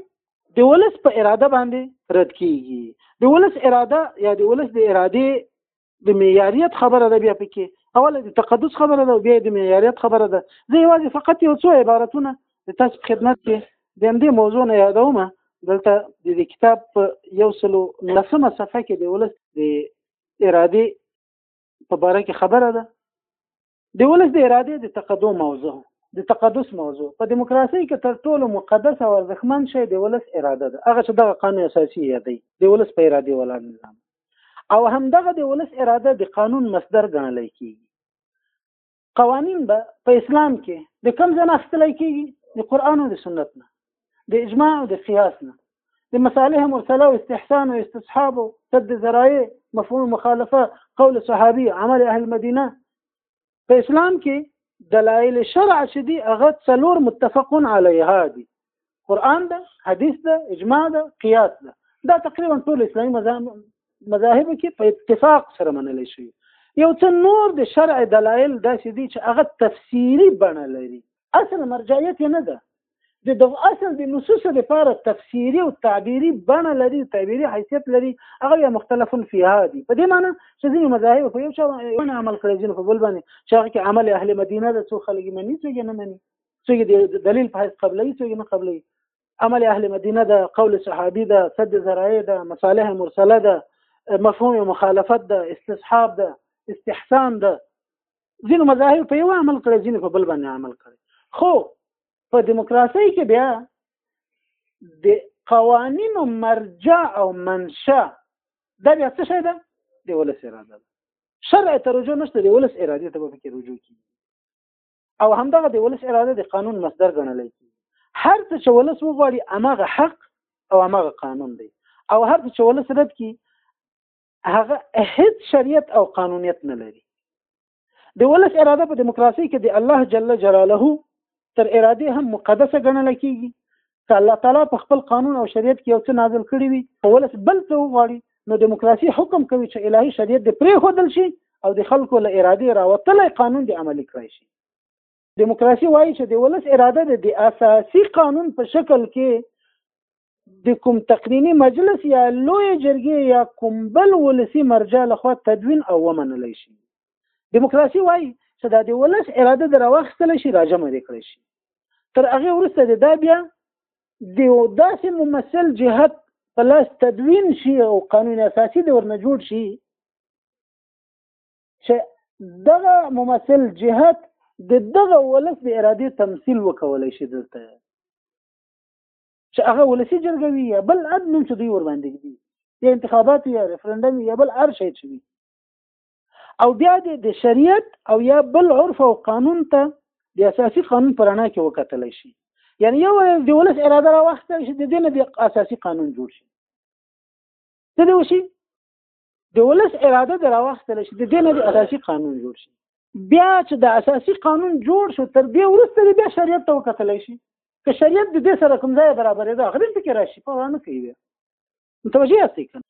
د ولس په اراده باندې رد کیږي د ولس اراده یا د ولس د اراده د معیاریت خبره ده بیا پکې اوله د تقدس خبره ده بیا د معیاریت خبره ده زه یوازې فقط یو څو عبارتونه د تاسو خدمت کې د همدې موضوع نه یادوم دلته د دې کتاب په یو سلو لسمه صفحه کې د ولس د ارادي په باره کې خبره ده د ولس د ارادې د تقدو موضوع د تقدس موضوع په دیموکراسي کې تر ټولو مقدس او ارزښتمن شی د ولس اراده ده هغه چې دغه قانون اساسي یادی د ولس په ارادې ولاړ نظام او همدغه د ولس اراده د قانون مصدر ګڼل کیږي قوانین به په اسلام کې د کم ځای نه اخیستل کیږي د قران او د سنت نه د اجماع او د قیاس نه د مصالح مرسله او استحسان او استصحاب او سد ذرایع مفهوم مخالفه قول صحابي عمل اهل مدینه په اسلام کې دلایل شرع چې دي هغه څلور متفقون علیها دي قران ده حدیث ده اجماع ده قیاس ده دا تقریبا ټول اسلامي مذاهب کې په اتفاق سره منل شي یو څه نور د شرع دلایل داسې دي چې هغه تفسیری بڼه لري اصل مرجعیت نه ده د دغه اصل د نصوص لپاره تفسیری او تعبیری بڼه لري تعبیری حیثیت لري هغه یا مختلف فيها دي په دې معنی چې ځینې مذاهب په یو څه عمل کړی ځینې په بل باندې چې هغه کې عمل اهل مدینه د څو خلک مني څو نه مني څو د دلیل په حیث قبلي څو نه قبلي عمل اهل مدینه د قول صحابي د صد ذرایع د مصالح مرسله د مفهوم مخالفت د استصحاب د استحسان د ځینو مذاهب په یو عمل کړی ځینو په بل باندې عمل کړی خو په دیموکراسي کې بیا د قوانینو مرجع او منشا دا بیا څه شی ده د ولس اراده ده شرع ته رجوع نشته د ولس اراده ته به کې رجوع کیږي او همدغه د ولس اراده د قانون مصدر ګڼل کیږي هر څه چې ولس وغواړي امغه حق او امغه قانون دی او هر څه چې ولس رد کی هغه هیڅ شریعت او قانونیت نه لري د ولس اراده په دیموکراسي کې د الله جل جلاله تر اراده هم مقدسه ګڼل کیږي که الله تعالی په خپل قانون او شریعت کې یو څه نازل کړی وي او ولس بل څه وغواړي نو دیموکراسي حکم کوي چې الهي شریعت د پرې خودل شي او د خلکو له اراده راوتلی قانون د عملی کړی شي دیموکراسي وایي چې د ولس اراده د د اساسي قانون په شکل کې د کوم تقنینی مجلس یا لوی جرګې یا کوم بل ولسی مرجع لخوا تدوین او ومنل شي دیموکراسي وایي چې دا د ولس اراده د راوخستل شي راجمع دي کړی شي تر هغه وروسته د دا بیا د داسې ممثل جهت په لاس تدوین شي او قانون اساسي د ورنه جوړ شي چې دغه ممثل جهاد د دغه ولس د ارادې تمثيل وکولای شي دلته چې هغه ولسی جرګه وي یا بل اد نوم چې دوی ور باندې دي یا انتخابات یا ریفرندم یا بل هر شي چې وي او بیا د شریعت او یا بل عرف او قانون ته د اساسي قانون پرانا کې وکتل شي یعنی یو د ولس اراده را وخت شي د دین د اساسي قانون جوړ شي څه دی وشي د ولس اراده د راوستل شي د دې نه د اساسي قانون جوړ شي بیا چې د اساسي قانون جوړ شو تر دې وروسته بیا شریعت ته وکتلی شي که شریعت د دې سره کوم ځای برابرې ده غریب کې راشي په وانه کوي بیا متوجه یاستئ کنه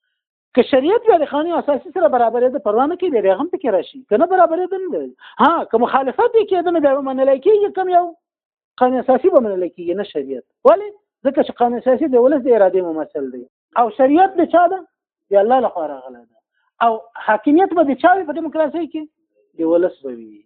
که شریعت بیا د قانون اساسي سره برابرې ده پروانه کوي بیا هم پکې راشي کنه برابرې ده نه ها که مخالفت یې کېده نو بیا منلای کېږي کم یو قانون اساسي به منل کېږي نه شریعت ولې ځکه چې قانون اساسي د ولس د ارادې ممثل دی او شریعت د چا ده د الله لخوا راغلی ده او حاکمیت به د چا وي په دیموکراسي کې د ولس به وي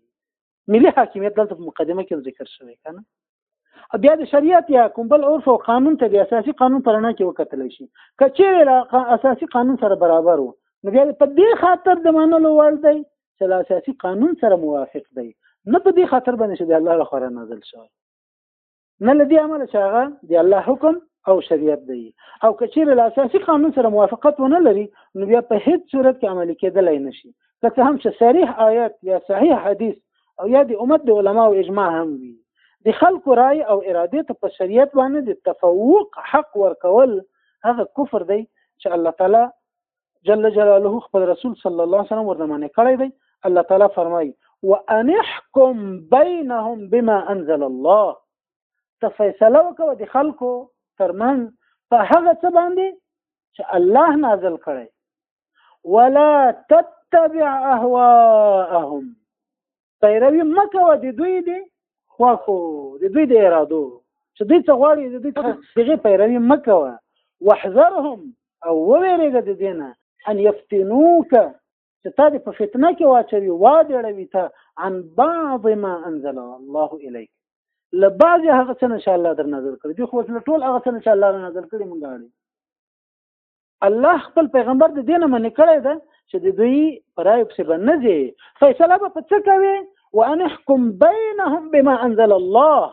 ملي حاکمیت دلته په مقدمه کې ذکر شوی که نه بیا د شریعت یا کوم بل عرف او قانون ته د اساسي قانون په رڼا کې وکتل شي که چیرې اساسي قانون سره برابر وو نو بیا په دې خاطر د منلو وړ دی چې له اساسي قانون سره موافق دی نه په دې خاطر باندې چې د الله له خوا نازل شوی نه له دې امله چې هغه د الله حکم او شریعت دی او که چیرې له اساسي قانون سره موافقت ونه لري نو بیا په هیڅ صورت کې عملي کېدلی نه شي که څه هم چې صریح آیات یا صحیح حدیث او یا د امت د علماو اجماع هم وي د خلکو رای او اراده ته په شریعت باندې د تفوق حق ورکول هغه کفر دی چې الله تعالی جل جلاله خپل رسول صلی الله علیه وسلم ورنه منع کړی دی الله تعالی فرمایي وان احكم بينهم بما انزل الله ته فیصله وکړه د خلکو ترمن په هغه څه باندې چې الله نازل کړي ولا تتبع اهواهم پیروي مه کوه د دوی د خوښو د دوی د ارادو چې دوی څه غواړي د دوی دغه پیروي مه کوه واحذرهم او وویرېږه د دې نه ان یفتنوک چې تا دې په فتنه کې واچوي وادړوي ته عن بعض ما انزل الله الیک له بعضې هغه څه نه چې الله در نظر کړي دي خو له ټول هغه څه نه چې الله را نظر کړي مونږ اړي الله خپل پیغمبر د دینه منې کړی ده چې د دوی پرای پسې باندې دی فیصله به په څه کوي وان احكم بينهم بما انزل الله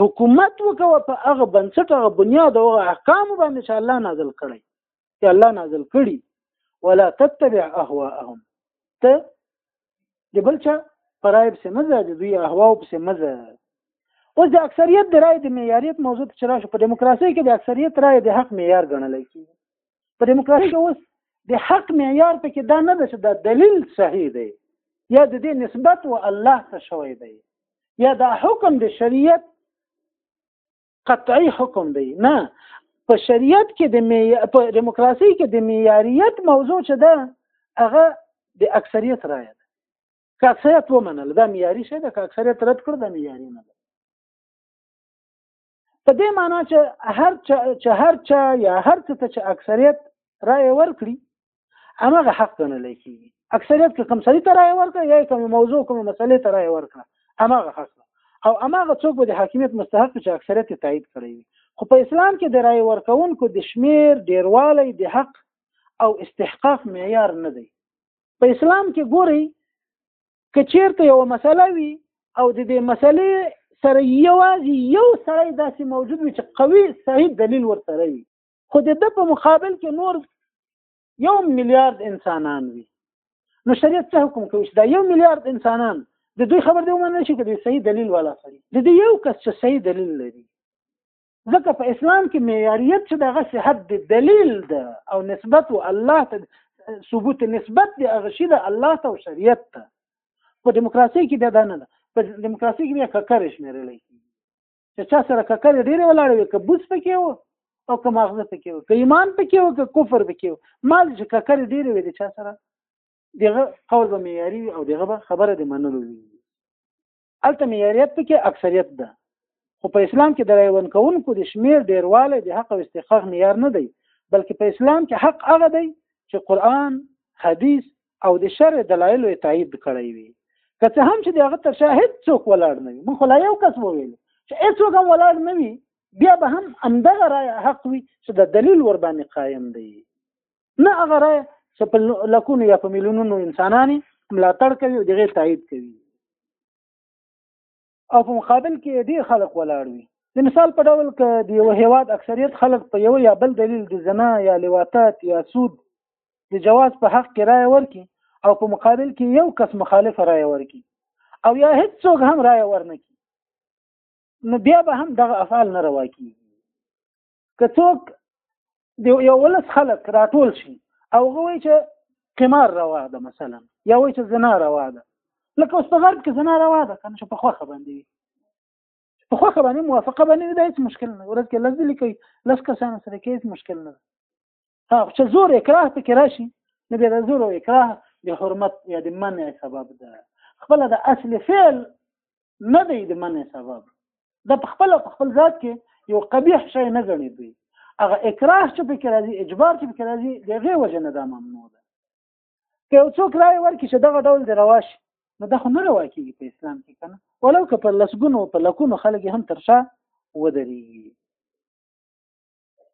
حکومت وکوه په هغه بنسټ هغه بنیاد او احکام باندې چې الله نازل کړی چې الله نازل کړی ولا تتبع اهواهم ته د بل چا په رای پسې مه ځه د دوی اهواو پسې مه ځه اوس د اکثریت د رای د معیاریت موضوع ته چې راشو په دیموکراسۍ کې د اکثریت رای د حق معیار ګڼل کېږي په دیموکراسۍ کې اوس د حق معیار په کې دا نه ده چې دا دلیل صحیح دی یا د دې نسبت و الله ته شوی دی یا دا حکم د شریعت قطعي حکم دی نه په شریعت کې د می... په دیموکراسي کې د معیاریت موضوع چې ده هغه د اکثریت رائے ده که اکثریت ومنل دا معیاري شی ده که اکثریت رد کړ دا معیاري نه ده په دې معنی چې هر چا چې هر چا یا هر څه ته چې اکثریت رائے ورکړي همغه حق ګڼل کېږي اکثریت که کوم سړي ته رایه ورکړه یا کوم موضوع کوم مسلې ته رایه ورکړه همغه حق او همغه څوک به د حاکمیت مستحق چې اکثریت تایید کړی وي خو په اسلام کې د رایه ورکوونکو د شمیر ډیروالی د حق او استحقاق معیار نه دی په اسلام کې ګوري که چیرته یو مسله وي او د دې مسلې سره یوازې یو سړی داسې موجود وي چې قوي صحیح دلیل ورسره وي خو د ده په مقابل کې نور یو میلیارد انسانان وي نو شریعت څه حکم کوي چې دا یو میلیارد انسانان د دوی خبر دی ومنل شي که د صحیح دلیل والا سړي د دې یو کس چې صحیح دلیل لري ځکه په اسلام کې معیاریت چې دغه صحت د دلیل ده او نسبت و الله ته ثبوت نسبت دی هغه شی ده الله ته او شریعت ته په دیموکراسي کې بیا دا نه ده په دیموکراسي کې بیا ککر شمیرل کیږي چې چا سره ککرې ډېرې ولاړې وي که بوس پکې و او که ماغزه پکې و که ایمان پکې و که کفر پکې و ما چې ککرې ډېرې وي د چا سره دغه قول به معیاري وي او دغه به خبره د منلو وي هلته معیاریت پکې اکثریت ده خو په اسلام کې د رایون کوونکو د شمیر ډیروالی د حق او استحقاق معیار نه دی بلکې په اسلام کې حق هغه دی چې قران حدیث او د شرع دلایلو یې تایید کړی وي که څه هم چې د هغه تر شا هېڅ څوک ولاړ نه وي موږ خو لا یو کس وویل چې هېڅوک هم ولاړ نه وي بیا به هم همدغه رایه حق وي چې د دلیل ور باندې قایم دی نه هغه رایه چې په لکونو یا په میلیونونو انسانانې ملاتړ کوي او دغه تایید کوي او په مقابل کې ډیر خلک ولاړ وي د مثال په ډول ک د یو هیواد اکثریت خلک په یو یا بل دلیل د زنا یا لواطت یا سود د جواز په حق کې رائے ورکي او په مقابل کې یو کس مخالف رائے ورکي او یا هیڅ څوک هم رائے ورنکي نو بیا به هم دغه افعال نه روا کیږي که څوک د یو ولس خلک راټول شي او غوي چې قمار روا ده مثلا یا وایي چې زنا روا ده لکه اوس په غرب کې زنا روا ده کنه چې په خوخه باندې په خوخه باندې موافقه باندې دا هیڅ مشکل نه ورځ کې لږ لیکي لږ کسان سره کې هیڅ مشکل نه ها چې زور اکراه پکې راشي نو بیا د زور او اکراه د حرمت یا د منع سبب ده خپل د اصل فعل نه دی د منع سبب د خپل په خپل ذات کې یو قبیح شی نه غني دی هغه اکراه چې پکې راځي اجبار چې پکې راځي دغه وجه نه دا ممنوع ده که یو څوک راي ورکړي چې دغه ډول د رواش نو دا خو نه روا کیږي په اسلام کې کنه ولو که په لسګونو په لکونو خلک هم ترشا ودرېږي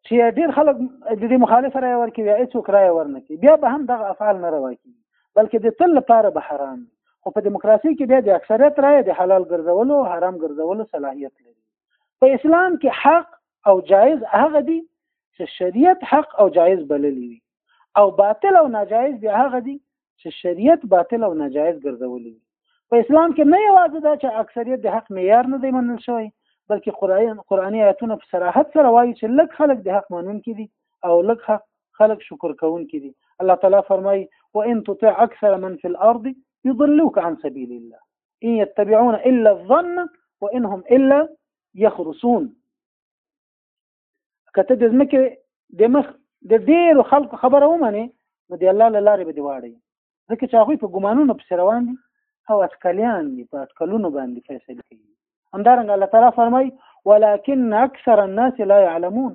چې ډیر خلک د دې مخالف رای ورکوي یا هیڅوک رای ورنکوي بیا به هم دغه افعال نه روا کیږي بلکې د تل لپاره به حرام وي خو په دیموکراسي کې بیا د اکثریت رای د حلال ګرځولو او حرام ګرځولو صلاحیت لري په اسلام کې حق او جایز هغه دي چې شریعت حق او جایز بللی وي او باطل او ناجایز بیا هغه دي چې شریعت باطل او ناجایز ګرځولي په اسلام کې نه یوازې دا چې اکثریت د حق معیار نه دی منل شوی بلکې قرآن قرآني آیتونه په صراحت سره وایي چې لږ خلک د حق منونکي دي او لږ حق خلک شکر کوونکي دي الله تعالی فرمایي وان تطع اکثر من في الارض يضلوك عن سبيل الله ان يتبعون الا الظن وانهم الا يخرصون کته د زمکه د مخ د ډیرو خلکو خبره ومني نو د الله لاره به دی واړي ځکه چې هغه په ګمانونو په روان دي او اټکلیان دي په اټکلونو باندې فیصله کوي همدارنګه الله تعالی فرمای ولكن اکثر الناس لا يعلمون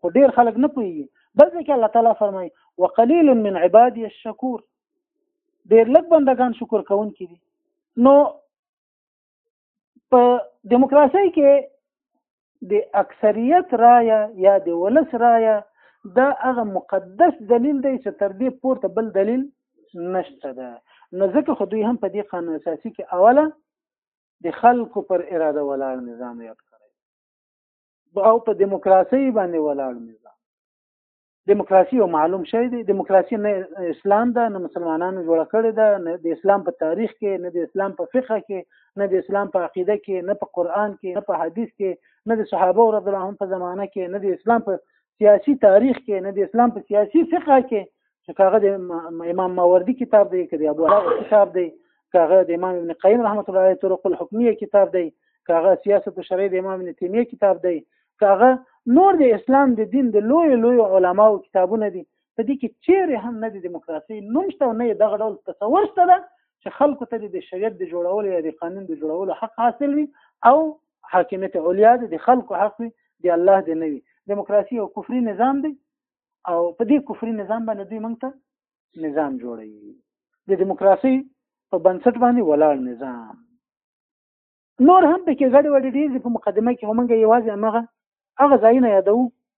خو ډیر خلک نه پوي بل ځکه الله تعالی فرمای وقليل من عبادي الشكور ډیر لږ بندگان شکر کوونکي دي نو په دیموکراسي کې د اکثریت رایه یا د ولس رایه دا هغه مقدس دلیل دی چې تر دې پورته بل دلیل نشته ده نو ځکه خو دوی هم په دې قانون اساسي کې اوله د خلکو پر اراده ولاړ نظام یاد کړی او په دیموکراسي باندې ولاړ نظام دیموکراسي یو معلوم شی دی دیموکراسي نه اسلام ده نه مسلمانانو جوړه کړې ده نه د اسلام په تاریخ کې نه د اسلام په فقه کې نه د اسلام په عقیده کې نه په قران کې نه په حدیث کې نه د صحابه رضی الله عنهم په زمانه کې نه د اسلام په سیاسي تاریخ کې نه د اسلام په سیاسي فقه کې چې هغه د امام ماوردي کتاب دی کې د ابو هرره کتاب دی هغه د امام ابن قیم رحمت الله علیه طرق الحکمیه کتاب دی هغه سیاست شرعي د امام ابن تیمیه کتاب دی کاغه نور د اسلام د دین د لوی لوی علماو کتابونه دي په دې کې چیرې هم نه د دیموکراسي نوم شته او نه دغه ډول تصور شته ده چې خلکو ته د شریعت د جوړولو یا د قانون د جوړولو حق حاصل وي او حاکمیت علیا د خلکو حق وي د الله د نه وي دیموکراسي او کفري نظام دی او په دې کفري نظام باندې دوی موږ ته نظام جوړوي د دیموکراسي په بنسټ باندې ولاړ نظام نور هم پکې غړي وړي ډېر دي په مقدمه کې همغه یوازې همغه هغه ځایونه یادو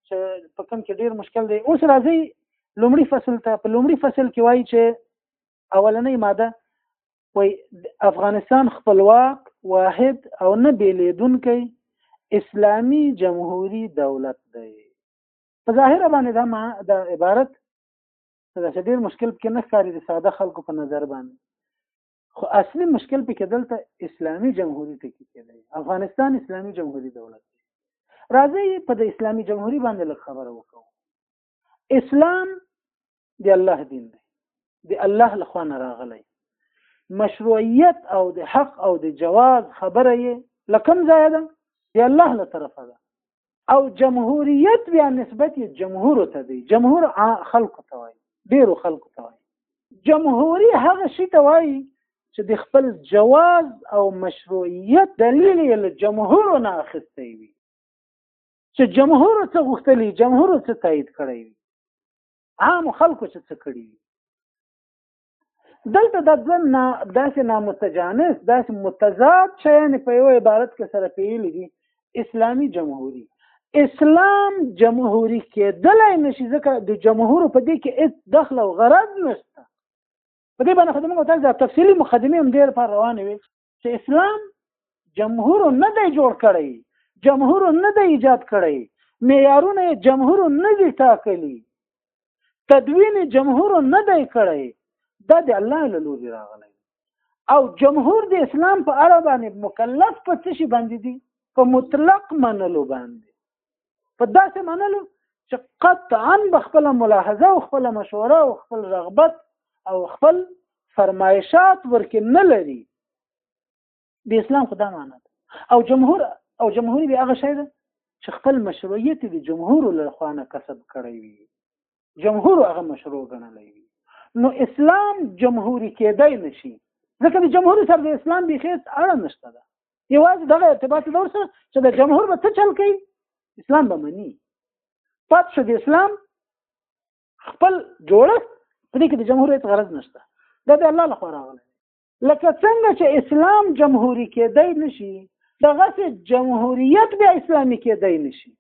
چې په کوم کې ډېر مشکل دی اوس راځي لومړي فصل ته په لومړي فصل کې وایي چې اولنۍ ماده وایي افغانستان خپلواک واحد او نه بیلیدونکی اسلامی جمهوری دولت دی په ظاهر باندې دا ما د عبارت دا ډېر مشکل کې نه ښکاري د ساده خلکو په نظر باندې خو اصلي مشکل پکې دلته اسلامي جمهوریت کې کېدای افغانستان اسلامي جمهوریت دولت دی راځي په د اسلامي جمهوریت باندې لږ خبره وکړو اسلام د الله دین دی د الله لخوا نه راغلی مشروعیت او د حق او د جواز خبره یې لکم ځای ده د الله له طرفه ده او جمهوریت بیا نسبت یې جمهور ته دی جمهور خلکو ته وایي ډیرو خلکو ته وایي جمهوری هغه شي ته وایي چې د خپل جواز او مشروعیت دلیل یې له جمهور نه اخیستی وي چې جمهور څه غوښتلی جمهور څه تایید کړی وي عام خلکو چې څه کړی وي دلته د دوه نا داسې نامتجانس داسې متضاد شیان په یو عبارت کې سره پیلي دي اسلامی جمهوری اسلام جمهوری کېدلای نشي ځکه د جمهور په دې کې هیڅ دخل او غرض نشته په دې باندې خدمت تاسو د تفصیلی مقدمه هم ډیر پر روانه وي چې اسلام جمهور نه دی جوړ کړی جمهور نه دی ایجاد کړی معیارونه جمهور نه دي ټاکلي تدوین جمهور نه دی کړی دا د الله له لوري راغلی او جمهور د اسلام په اړه باندې مکلف په څه شي باندې دي په مطلق منلو باندې په داسې منلو چې قطعا به خپل ملاحظه او خپل مشوره او خپل رغبت او خپل فرمایشات ورکې نه لري د اسلام خدا معنا او جمهور او جمهور به هغه شی ده چې خپل مشروعیت د جمهور له خوا نه کسب کړی وي جمهور هغه مشروع ګڼلی وي نو اسلام جمهوری کېدای نشي ځکه د جمهور سره د اسلام به هیڅ اړه نشته ده یوازې دغه ارتباط دور سره چې د جمهور به څه چل کوي اسلام به مني پات شو د اسلام خپل جوړښت په دې کې د جمهور هیڅ غرض نشته دا د الله لخوا راغلی لکه څنګه چې اسلام جمهوري کېدای نشي دغه جمهوریت بیا اسلامي کېدای نشي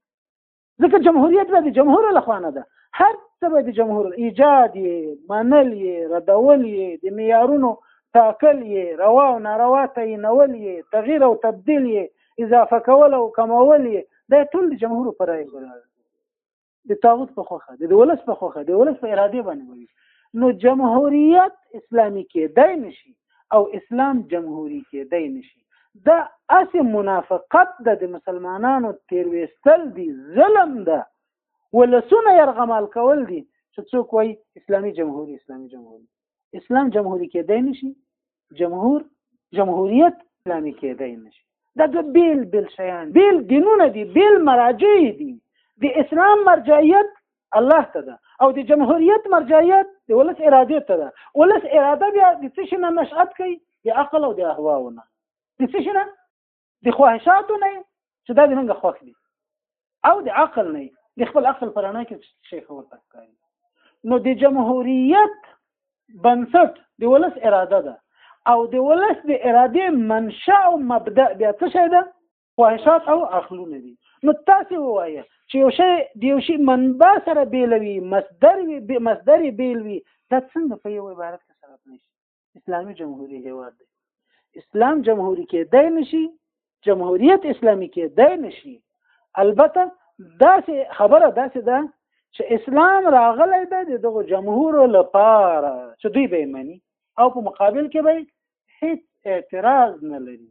ځکه جمهوریت به د جمهور له خوا نه ده هر څه به د جمهور ایجاد یې منل یې ردول یې د معیارونو ټاکل یې روا او ناروا تعینول یې تغییر او تبدیل یې اضافه کول او کمول یې دا ټول د جمهور پر رایې ګرځي د طاغوت په خوخه د ولس په خوخه د ولس په اراده باندې وي نو جمهوریت اسلامی کېدای نشي او اسلام جمهوری کېدای نشي دا اسی منافقت ده د مسلمانانو تیرويستل دي ظلم ده ولسونه يرغمال کول دي چې څوک وای اسلامي جمهوریت اسلامي جمهوریت اسلام جمهوریت کېدای نشي جمهور جمهوریت اسلامي کېدای نشي دا بیل بیل شیان بیل دینونه دي بیل مراجع دي د اسلام مرجعیت الله ته ده او د جمهوریت مرجعیت د ولس اراده ته ده ولس اراده بیا د څه شي نه نشأت کوي د عقل او د اهواو نه د څه شي نه د خواهشاتو نه چې دا د موږ خوښ دي او د عقل نه د خپل عقل پر نه کې شي خبر تکاري نو د جمهوریت بنسټ د ولس اراده ده او د ولس د ارادې منشأ او مبدأ بیا څه شي ده خواهشات او عقلونه دي نو تاسو وایي چې یو شی د یو شی منبع سره بیلوي مصدر وي مصدر بیلوي دا څنګه په یو عبارت کې سره پلی شي اسلامي جمهوریت هیواد دی اسلام جمهوری کېدای نشي جمهوریت اسلامي کېدای نشي البته داسې خبره داسې ده چې اسلام راغلی دی د دغو جمهورو لپاره چې دوی به یې مني او په مقابل کې به هیڅ اعتراض نه لري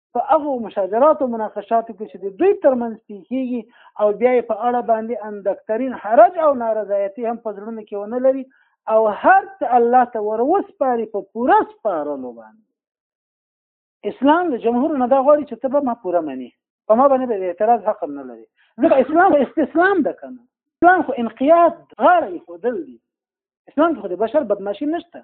په هغه مشاجرات او مناقشاتو کې چې د دوی ترمنځ پیښیږي او بیا په اړه باندې اندکترین حرج او نارضایتي هم په زړونو کې ونه لري او هر څه الله ته ور وسپاري په پوره سپارلو باندې اسلام له جمهور نه دا غواړي چې ته به ما پوره مني په ما باندې به اعتراض حق نه لري ځکه اسلام استسلام ده کنه اسلام خو انقیاد غاړه یې ښودل دي اسلام کې خو د بشر بدمعشي نشته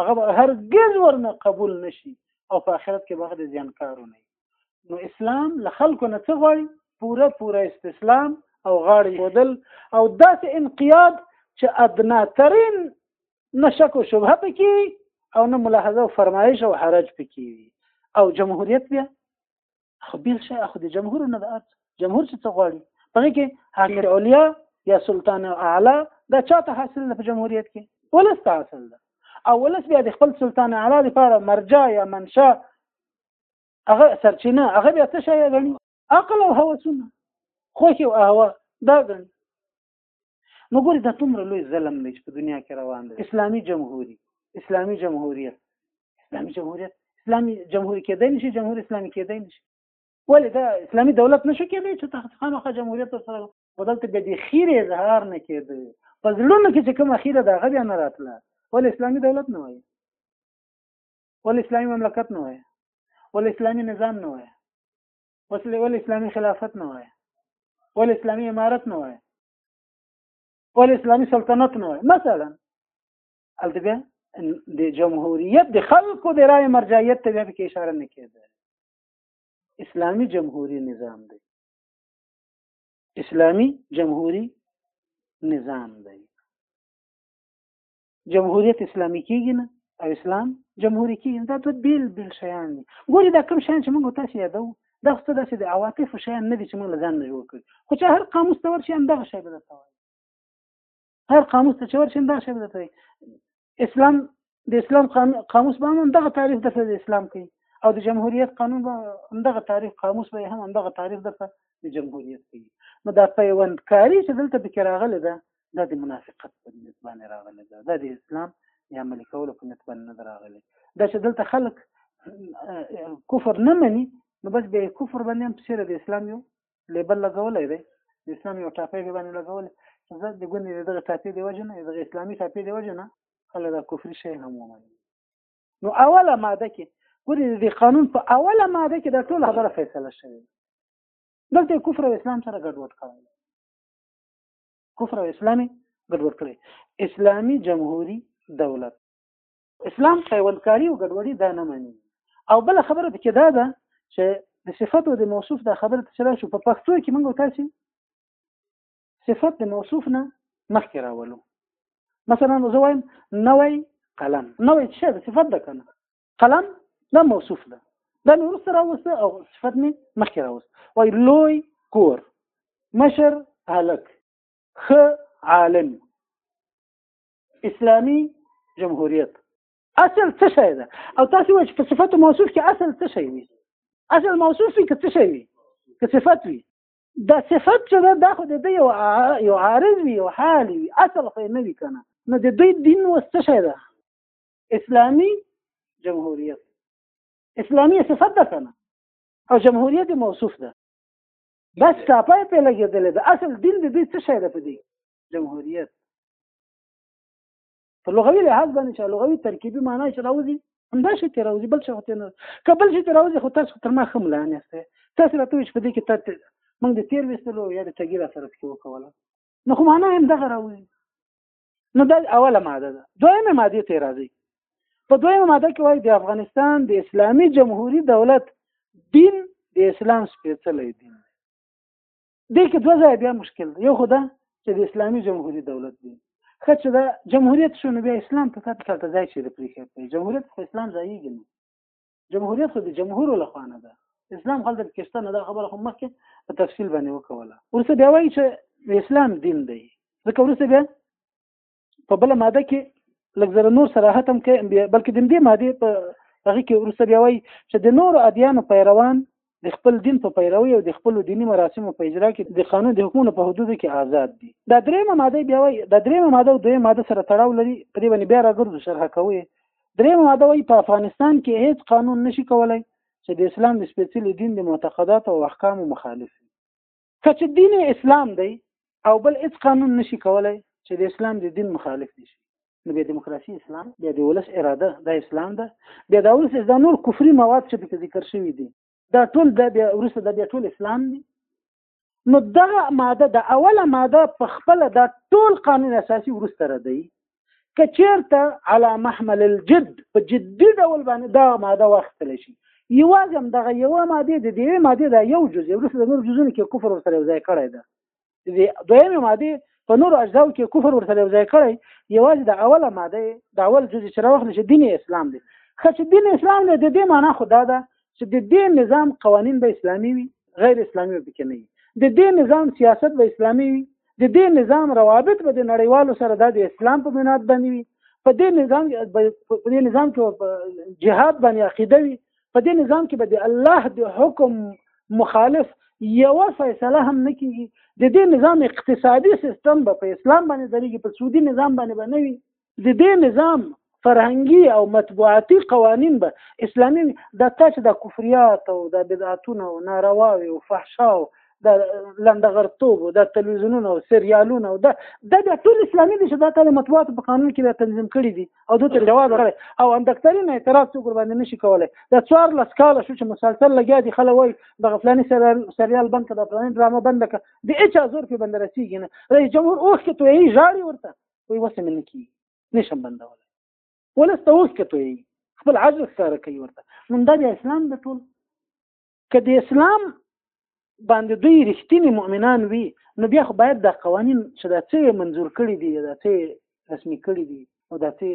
هغه به هرګز ورنه قبول نشي او په آخرت کې به د زیانکارو نه نو اسلام له خلکو نه څه غواړي پوره پوره استسلام او غاړې ودل او داسې انقیاد چې ادنا ترین نه شک او شبهه پکې او نه ملاحظه او فرمایش او حرج پکې او جمهوریت بیا خو بیل شي خو د جمهور نه د جمهور چې څه غواړي په کې حاکم اولیا یا سلطان اعلی دا چاته حاصل ده په جمهوریت کې ولس ته حاصل ده او ولس بیا د خپل سلطان اعلی لپاره مرجع یا منشا هغه سرچینه هغه بیا څه شی غني عقل او هوسونه خوښي او اهوا دا غني نو ګوري دا څومره لوی ظلم دی چې په دنیا کې روان دی اسلامي جمهوري اسلامي جمهوریت اسلامي جمهوریت اسلامي جمهوري کېدای نشي جمهور اسلامي کېدای نشي ولې دا اسلامي دولت نشو کېدای چې تخت خامخا جمهوریت سره بدلته به د خیر اظهار نه کېدای په ځلونو کې چې کوم خیره دا غبیا نه راتله ولې اسلامي دولت نه وایي ولې اسلامي مملکت نه وایي ولې اسلامي نظام نه وایي اوس ول اسلامي خلافت نه وای ول اسلامي امارت نه وای ول اسلامي سلطنت نه وای مثلا البته بیا د جمهوریت د خلکو د رای مرجعیت ته بیا کې اشاره نه کېده اسلامي جمهوری نظام دی اسلامي جمهوری نظام دی جمهوریت اسلامي کېږي نه او اسلام جمهوري کېږي دا دوه بیل بیل شیان دي ګوري دا کوم شیان چې موږ تاسو یادو دا څه داسې د عواطف شیان نه دي چې موږ له ځان نه جوړ کړي خو چې هر قاموس ته ورشي همدغه شی به درته وایي هر قاموس ته چې ورشي همدغه شی به درته وایي اسلام د اسلام قاموس به هم دغه تعریف درته د اسلام کوي او د جمهوریت قانون به همدغه تعریف قاموس به هم همدغه تعریف درته د جمهوریت کوي نو دا پیوندکاري چې دلته پکې راغلې ده دا د منافقت په نیت باندې راغلی ده دا د اسلام د عملي کولو په نیت باندې نه ده راغلی دا چې دلته خلک کفر نه مني نو بس به کفر باندې هم پسې د اسلام یو لیبل لګولی دی د اسلام یو ټاپی به باندې لګولی چې زه د ګوندې دغه ټاپی دی وجه نه دغه اسلامي ټاپی دی وجه نه خلک دا کفري شی هم ومني نو اوله ماده کې ګورې د قانون په اوله ماده کې دا ټول خبره فیصله شوې دلته کفر او اسلام سره ګډوډ کړی کفر او اسلامي ګډوډ کړي اسلامي جمهوریت دولت اسلام پیوندکاری او ګډوډي دا نه مني او بل خبره پکې دا ده چې د صفت او د موصوف دا خبره چې راشو په پښتو کې موږ تاسو صفت د موصوف نه مخکې راولو مثلا زه وایم نوې قلم نوې څه د صفت ده کنه قلم دا موصوف ده دا مې وروسته راوسته او صفت مې مخکې راوسته وایي لوی کور مشر هلک ښه عالم اسلامي جمهوریت اصل څه شی ده او تاسو وایئ چې په صفت موصوف کې اصل څه شی وي اصل موصوف وي که څه شی وي که صفت وي دا صفت چې ده دا خو د دوی یو عارض وي یو حال وي اصل خو یې نه وي که نه نو د دوی دین اوس څه شی ده اسلامي جمهوریت اسلامي صفت ده کنه او جمهوریت موصوف ده بس ټاپه په لګیدل ده اصل دین د دې څه شی ده په دې جمهوریت په لغوي لحاظ باندې چې لغوي ترکیبي معنی چې راوځي همدا شي ته راوځي بل څه هته نه کبل شي ته راوځي خو تاسو تر ما خم لا نه سته تاسو راته وښ په دې کې تاسو موږ د تیر وستلو یا د تغیر سره کې وکوله نو خو معنی هم دغه راوځي نو دا اوله ماده ده دویمه ماده ته راځي په دویمه ماده کې وایي د افغانستان د اسلامي جمهوریت دولت دین د اسلام سپېڅلی دین دی کې دوه ځای بیا مشکل دی یو خو دا چې د اسلامي جمهوریت دولت دی که چې دا جمهوریت شو نو بیا اسلام په کاته کاته ځای چې د پرېښې جمهوریت خو اسلام ځایږي نه جمهوریت خو د جمهور له خوا نه ده اسلام خلته کې شته نه دا خبره خو مخکې په تفصیل باندې وکوله ورسه بیا وایي چې اسلام دین دی ځکه ورسه بیا په بل ماده کې لږ زره نور صراحت هم کوي بلکې د دې ماده په هغه کې ورسه بیا وایي چې د نور ادیانو پیروان د خپل دین په پیروي او د خپل دینی مراسمو په اجرا کې د قانون د حکمونو په حدودو کې آزاد دي دا درېمه ماده بیا وایي دا درېمه ماده او دویمه ماده سره تړاو لري په دې باندې بیا راګرځو شرح کوي درېمه ماده وایي په افغانستان کې هیڅ قانون نشي کولای چې د اسلام د سپېڅلي دین د معتقداتو او احکامو مخالف وي که چې دین اسلام دی او بل هیڅ قانون نشي کولای چې د اسلام د دین مخالف دي شي نو بیا دیموکراسي اسلام بیا د ولس اراده دا اسلام ده بیا دا ولس دا نور کفري مواد چې پکې ذکر شوي دي دا ټول دا بیا وروسته دا بیا ټول اسلام دي نو دغه ماده د اوله ماده په خپل دا ټول قانون اساسي وروسته ردی که چیرته علا محمل الجد په جدي ډول باندې دا ماده واخیستل شي یوازې هم دغه یوه ماده د دې ماده دا یو جزء ورسره د نور جزونو کې کفر ورسره ځای کړی ده د دویمه ماده په نور اجزاو کې کفر ورسره ځای کړی یوازې د اوله ماده د اول جزء چې راوخل شي دین اسلام دی خو چې دین اسلام دی د دې معنی خدا ده چې د دې نظام قوانین به اسلامي وي غیر اسلامي به کې نه وي د دې نظام سیاست به اسلامي وي د دې نظام روابط به د نړیوالو سره د اسلام په بنیاد باندې وي په دې نظام په دې نظام کې جهاد باندې عقیده وي په دې نظام کې به د الله د حکم مخالف یو فیصله هم نه کیږي د دې نظام اقتصادي سیستم به په اسلام باندې درېږي په سعودي نظام باندې به نه وي د دې نظام فرهنګي او مطبوعاتي قوانین به اسلامي د تا چې د کفریات او د بدعتونو او نارواوي او فحشا او د لندغرتوب او د تلویزیونونو او سریالونو او د د بیا ټول اسلامي دي چې دا کار مطبوعات په قانون کې بیا تنظیم کړي دي او دوی ته جواز راغلی او اندکترین اعتراض څوک باندې نشي کولای دا څوار لس کاله شو چې مسلسل لګیا دي خلک وایي د غفلاني سریال بند کړه د فلاني ډرامه بند کړه د هیچا زور کې بند رسیږي نه رئیس جمهور اوښکې تویي ژاړي ورته وایي وسه مې نه کېږي نه شم بندولی ولس ته اوښکې تویوي خپل عجز ښکاره کوي ورته نو دا بیا اسلام د ټول که د اسلام باندې دوی رښتینی مؤمنان وي نو بیا خو باید دا قوانین چې دا څه منظور کړي دي دا څه رسمي کړي دي او دا څه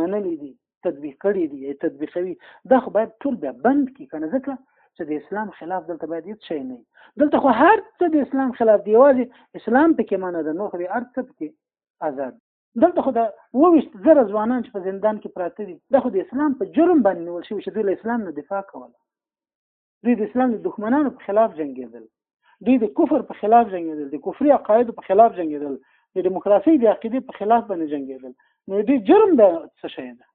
منلي دي تطبیق کړي دي یا تطبیقوي دا خو باید ټول بیا بند کړي کنه ځکه چې د اسلام خلاف دلته باید هیڅ شی نه دلته خو هر څه د اسلام خلاف دی یوازې اسلام پکې معنی ده نو خو به هر څه پکې آزاد دلته خو دا وویشت زره ځوانان چې په زندان کې پراته دي دا خو د اسلام په جرم باندې نیول شوي چې دوی له اسلام نه دفاع کوله دوی د اسلام د دښمنانو په خلاف جنگیدل دوی د کفر په خلاف جنگیدل د کفري عقایدو په خلاف جنگیدل د دیموکراسي د عقیدې په خلاف باندې جنگیدل نو دوی جرم ده څه شي ده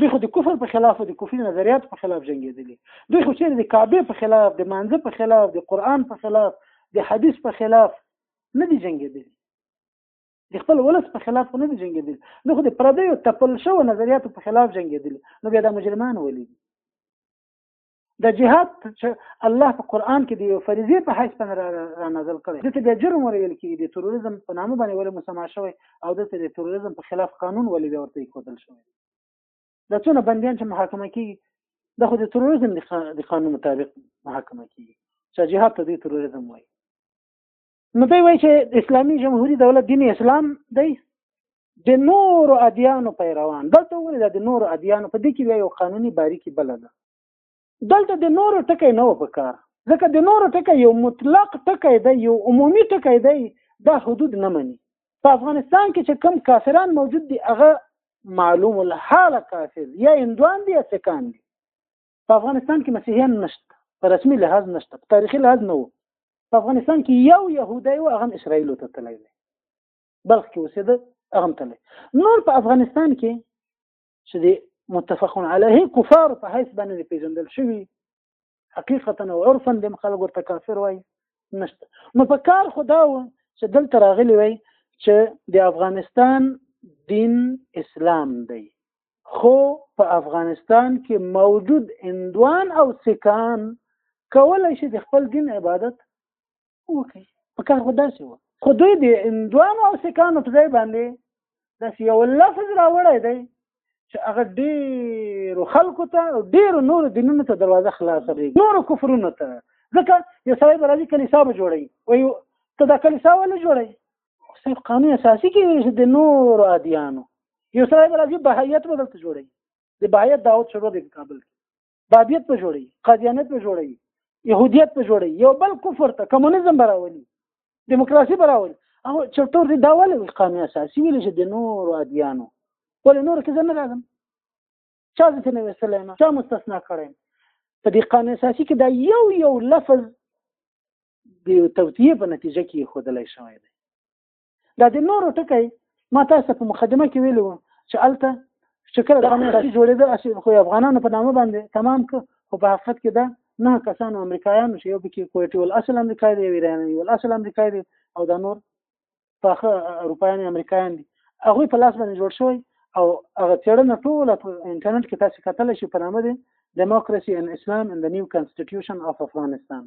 دوی خو د کفر په خلاف او د کفري نظریات په خلاف جنگیدلي دوی خو چیرې د کعبه په خلاف د مانزه په خلاف د قران په خلاف د حدیث په خلاف نه دي جنگیدلي د خپل ولس په خلاف نه دي جنگیدلي نو خو د پردیو تپل شو نظریاتو په خلاف جنگیدلي نو بیا د مجرمان ولې دي د جهاد چې الله په قران کې دی فریضه په حیث باندې را نازل کړي دته به جرم ویل کیږي د تروریزم په نامه باندې ولې مسما شوی او دته د تروریزم په خلاف قانون ولې به ورته کوتل شوی د څونه بندیان چې محاکمه کیږي د خو د تروریزم د قانون مطابق محاکمه کیږي چې جهاد ته د تروریزم وایي نو دوی وایي چې اسلامي جمهوریت دولت دین اسلام دی د نورو ادیانو پیروان دلته وګورئ د نورو ادیانو په دې کې بیا یو قانوني باریکي بله ده دلته د نورو ټکی نه و په کار ځکه د نورو ټکی یو مطلق ټکی دی یو عمومي ټکی دی دا حدود نه مني په افغانستان کې چې کم کافران موجود دي هغه معلوم الحال کافر یا هندوان دي یا سکان دي په افغانستان کې مسیحیان نشته په رسمي لحاظ نشته په تاریخي لحاظ نه وو په افغانستان کې یو يهودي او هغه اسرائیل ته تللی دی بلخ کې اوسېده هغه تللی نور په افغانستان کې چې د متفق علیه کفار په حیث باندې پیژندل شوی حقیقتا او عرفا د خلک ورته کافر وای نشته نو په کار خدا و چې دلته راغلی وای چې د افغانستان دین اسلام دی خو په افغانستان کې موجود اندوان او سکان کولای شي د خپل دین عبادت وکړي په کار خو داسې و خو دوی د اندوان او سکانو په ځای باندې داسې یو لفظ راوړی دی چې هغه ډېرو خلکو ته او ډېرو نورو دینونو ته دروازه خلاصه دی نورو کفرونو ته ځکه یو سړی به راځي کلیسا به جوړوي وایي ته دا کلیسا ولې جوړوي صرف قانون اساسي کې ویل شي د نور ادیانو یو سره به راځي بهایت به دلته جوړي د بهایت دعوت شروع دی په کابل کې بابیت په جوړي قادیانیت په جوړي يهودیت په جوړي یو بل کفر ته کمونیزم براولي دیموکراسي براولي او چرته دې دا ولې قانون اساسي ویل شي د نور ادیانو ولې نور کې ځنه راځم چا دې ته نه ویستلی ما چا مستثنا کړی په دې قانون اساسي کې دا یو یو لفظ د توتیه په نتیجه کې خودلای شوی دی دا د نورو ټکی ما تاسو په مقدمه کې ویلو چې الته چې کله د امریکا جوړېده خو افغانانو په نامه باندې تمام ک خو په حقیقت کې دا نه کسان امریکایان چې یو بکی کویټي ول اصل امریکای دی ایرانی ول اصل امریکای دی او دا نور پاخه اروپایان امریکایان دي هغه په لاس باندې جوړ شوی او هغه چېړنه ټوله په انټرنیټ کې تاسو کتلی شئ په نامه دی دیموکراسي ان اسلام ان د نیو کانسټیټیوشن اف افغانستان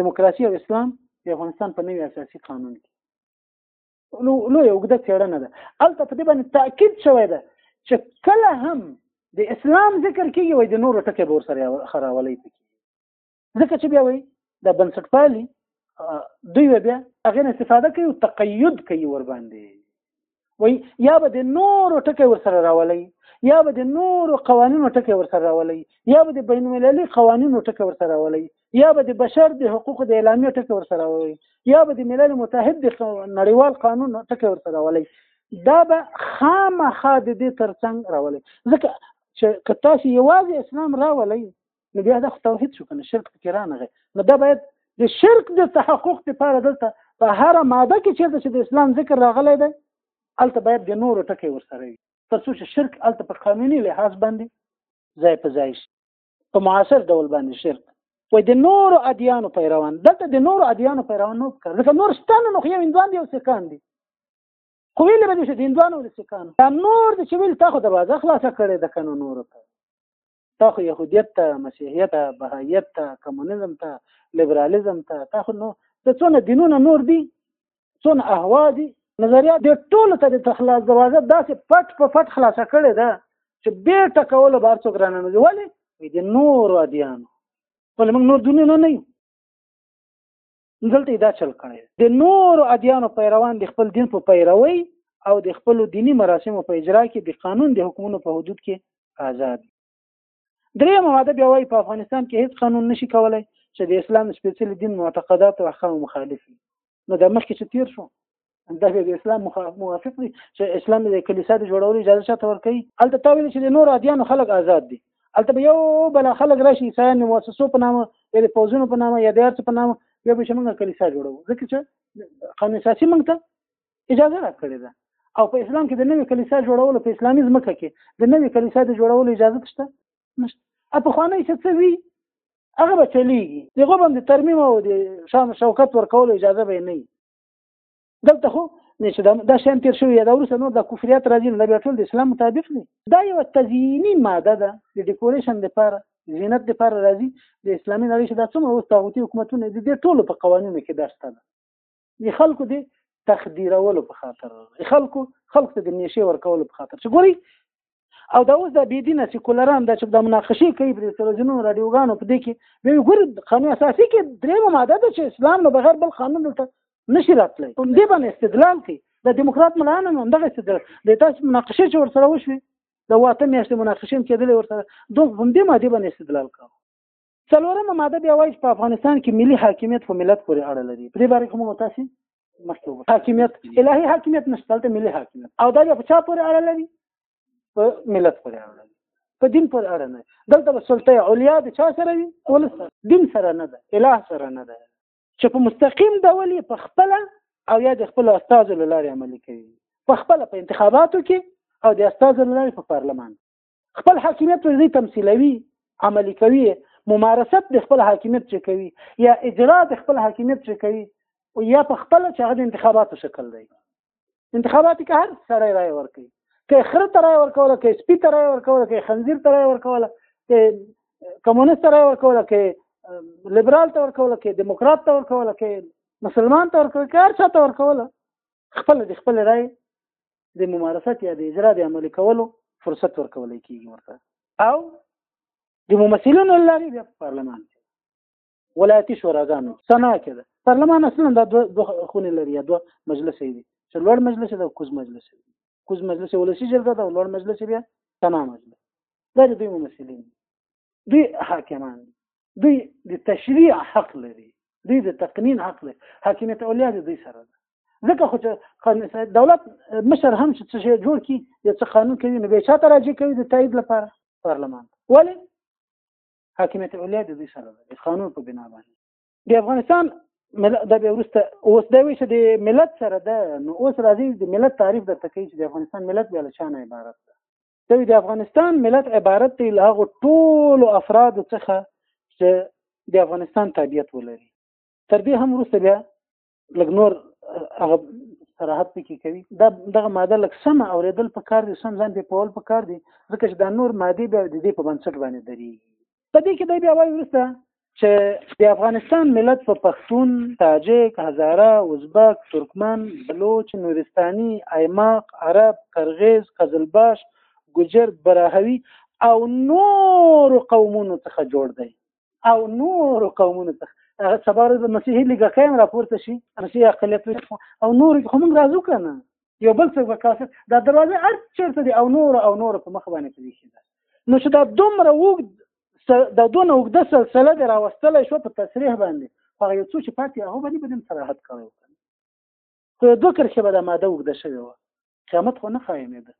دیموکراسي او اسلام د افغانستان په نوي اساسي قانون کې نو نو یو ګډه چېړنه ده البته په دې باندې تاکید شوی ده چې کله هم د اسلام ذکر کیږي وای د نور ټکي بور سره خراولې پکې ځکه چې بیا وایي د بنسټپالي دوی بیا هغه نه استفاده کوي او تقید کوي ور باندې وای یا به د نورو ټکی ور سره راولي یا به د نورو قوانینو ټکی ور سره راولي یا به د بین المللي قوانینو ټکی ور سره راولي یا به د بشر د حقوقو د اعلامیې ټکی ور سره راولي یا به د ملل متحد د نړیوال قانون ټکی ور سره راولي دا به خامخا د دې ترڅنګ راولي ځکه چې که تاسو یوازې اسلام راولي نو بیا دا خو توحید شو کنه شرک پکې رانغی نو دا باید د شرک د تحقق لپاره دلته په هر ماده کې چې د اسلام ذکر راغلی دی الته باید د نورو ټکی ورسره وي تر څو چې شرک الته په قانوني لحاظ باندې ځای په ځای شي په معاصر ډول باندې شرک وای د نورو ادیانو پیروان دلته د نورو ادیانو پیروان نو کار ځکه نور ستانه نو یو اندوان دی او سکان دی خو ویل به چې د اندوانو د سکان دا نور د چې ویل تا خو دروازه خلاصه کړې د کنو نور ته تا خو يهودیت ته مسیحیت ته بهاییت ته کمونیزم ته لیبرالیزم ته تا خو نو د څونه دینونه نور دي څونه اهوا دي نظریات د ټولو ته د تخلاص دروازه داسې پټ په پټ خلاصه کړې ده چې بې ټکولو بار څوک رانه نه ولې د نور ادیانو ولې موږ نور دونونه نه یو دلته دا چل کړی د نور ادیانو پیروان د خپل دین په پیروي او د خپل دینی مراسمو په اجرا کې د قانون د حکمونو په حدود کې آزاد درې ماده بیا وایي په افغانستان کې هیڅ قانون نشي کولای چې د اسلام سپیڅلی دین معتقدات او احکام مخالف نو د مخکې چې تیر شو دا د اسلام موافق دي چې اسلام د کلیسا د جوړولو اجازه چاته ورکوي هلته تا ویل چې د نور ادیانو خلک آزاد دي هلته به یو بل خلک راشي عیسایان د مؤسسو په نامه یا د پوځونو په نامه یا د هر څه په نامه بیا به موږ کلیسا جوړو ځکه چې قانون اساسي موږ ته اجازه راکړې ده او په اسلام کې د نوې کلیسا جوړولو په اسلامي ځمکه کې د نوې کلیسا د جوړولو اجازه شته نشته په خوانې څه څه وی هغه به چلیږي دغه باندې ترمیم او د شان شوکت ورکول اجازه به نه دلته خو نه چې دا دا شان تیر شوی دا ورسره نور د کفریات راځي نه بیا ټول د اسلام مطابق دي دا یو تزیینی ماده ده د ډیکوریشن لپاره زینت لپاره راځي د اسلامي نړۍ چې دا څومره اوس طاغوتي حکومتونه دي د ټولو په قوانینو کې درسته ده د خلکو د تخدیرولو په خاطر خلکو خلکو ته د نشه ورکولو په خاطر چې ګوري او دا اوس د بيدینه سیکولران د چې د مناقشه کوي په تلویزیونونو رادیوګانو په دې کې به ګور قانون اساسي کې درېمه ماده ده چې اسلام نه بغیر بل قانون دلته نشي راتلی هم دې باندې استدلال کوي د دیموکرات ملانه هم دغه استدلال د تاسو مناقشه چې ورسره وشوي د واته میاشتې مناقشه هم کېدلې ورسره دوه هم دې ماده باندې استدلال کوي څلورمه ماده بیا وایي چې په افغانستان کې ملي حاکمیت په ملت پورې اړه لري په دې باره کې موږ تاسو مخکې حاکمیت الهي حاکمیت نشته ته ملي حاکمیت او دا په چا پورې اړه لري په ملت پورې اړه لري په دین پورې اړه نه دلته به سلطه علیا د چا سره وي ولس دین سره نه ده اله سره نه ده چې په مستقیم ډول په خپل او یا د خپل استاد لارې عملي کوي په خپل په انتخاباتو کې او د استاد لارې په پارلمان خپل حاکمیت ته ځي تمثيلوي عملي کوي ممارست د خپل حاکمیت چې کوي یا اجرا د خپل حاکمیت چې کوي او یا په خپل چې هغه د انتخاباتو شکل دی انتخابات که هر سړی رای ورکړي که خره ته رای ورکوله که سپي ته رای ورکوله که خنزیر ته رای ورکوله که کمونست ته رای ورکوله که لیبرال ته ورکوله که دیموکرات ته ورکوله که مسلمان ته ورکوله که هر چا ته ورکوله خپل د خپل رای د ممارست یا د اجرا د عملي کولو فرصت ورکول کیږي ورته او د ممثلونو لاري بیا پارلمان ولایتي شوراګانو سنا کې ده پارلمان اصلا دا دوه خونه لري دوه مجلس دی چې لوړ مجلس ده کوز مجلس دی کوز مجلس ولسی جرګه ده لوړ مجلس بیا سنا مجلس دا د دوی ممثلین دوی حاکمان دي دوی د تشریع حق لري دوی د تقنین حق لري حاکمیت اولیا د دوی سره ده ځکه خو چې دولت مشر هم چې څه جوړ کی یو څه قانون کوي نو به چاته راځي کوي د تایید لپاره پارلمان ولی حاکمیت اولیا د دوی سره ده قانون په بنا باندې د افغانستان دا به ورسته اوس دا وی چې د ملت سره ده نو اوس راځي د ملت تعریف درته کوي چې د افغانستان ملت به له چا نه عبارت ده دی د افغانستان ملت عبارت دی له هغو ټولو افرادو څخه چې د افغانستان تابعیت ولري تر دې هم وروسته بیا لږ نور هغه صراحت پکې کوي دا دغه ماده لږ سم اوریدل په کار دي سم ځان په پول په کار دي ځکه چې دا نور ماده بیا د دې په بنسټ باندې دري په دې کې دی بیا وایي وروسته چې د افغانستان ملت په پښتون، تاجک، هزاره، ازبک، ترکمن، بلوچ، نورستاني، ایماق، عرب، قرغیز، قزلباش، ګجر، براهوي او نور قومونو څخه جوړ دی او نور قومونو څخه هغه سبا ورځ مسیحي لیګکای هم راپورته شي مسیحي اقلیت او نور خو موږ راځو که نه یو بل څه وکاسه دا دروازه هر چیرته دی او نور او نور په مخ باندې پدې شي نو چې دا دومره وګد دا دونه وګد سلسله دی راوستل شو په تصریح باندې هغه یو څه چې پاتې هغه باندې بدیم صراحت کړو خو دوه کرښه به د ماده وګد شوی و قیامت خو نه قائمې ده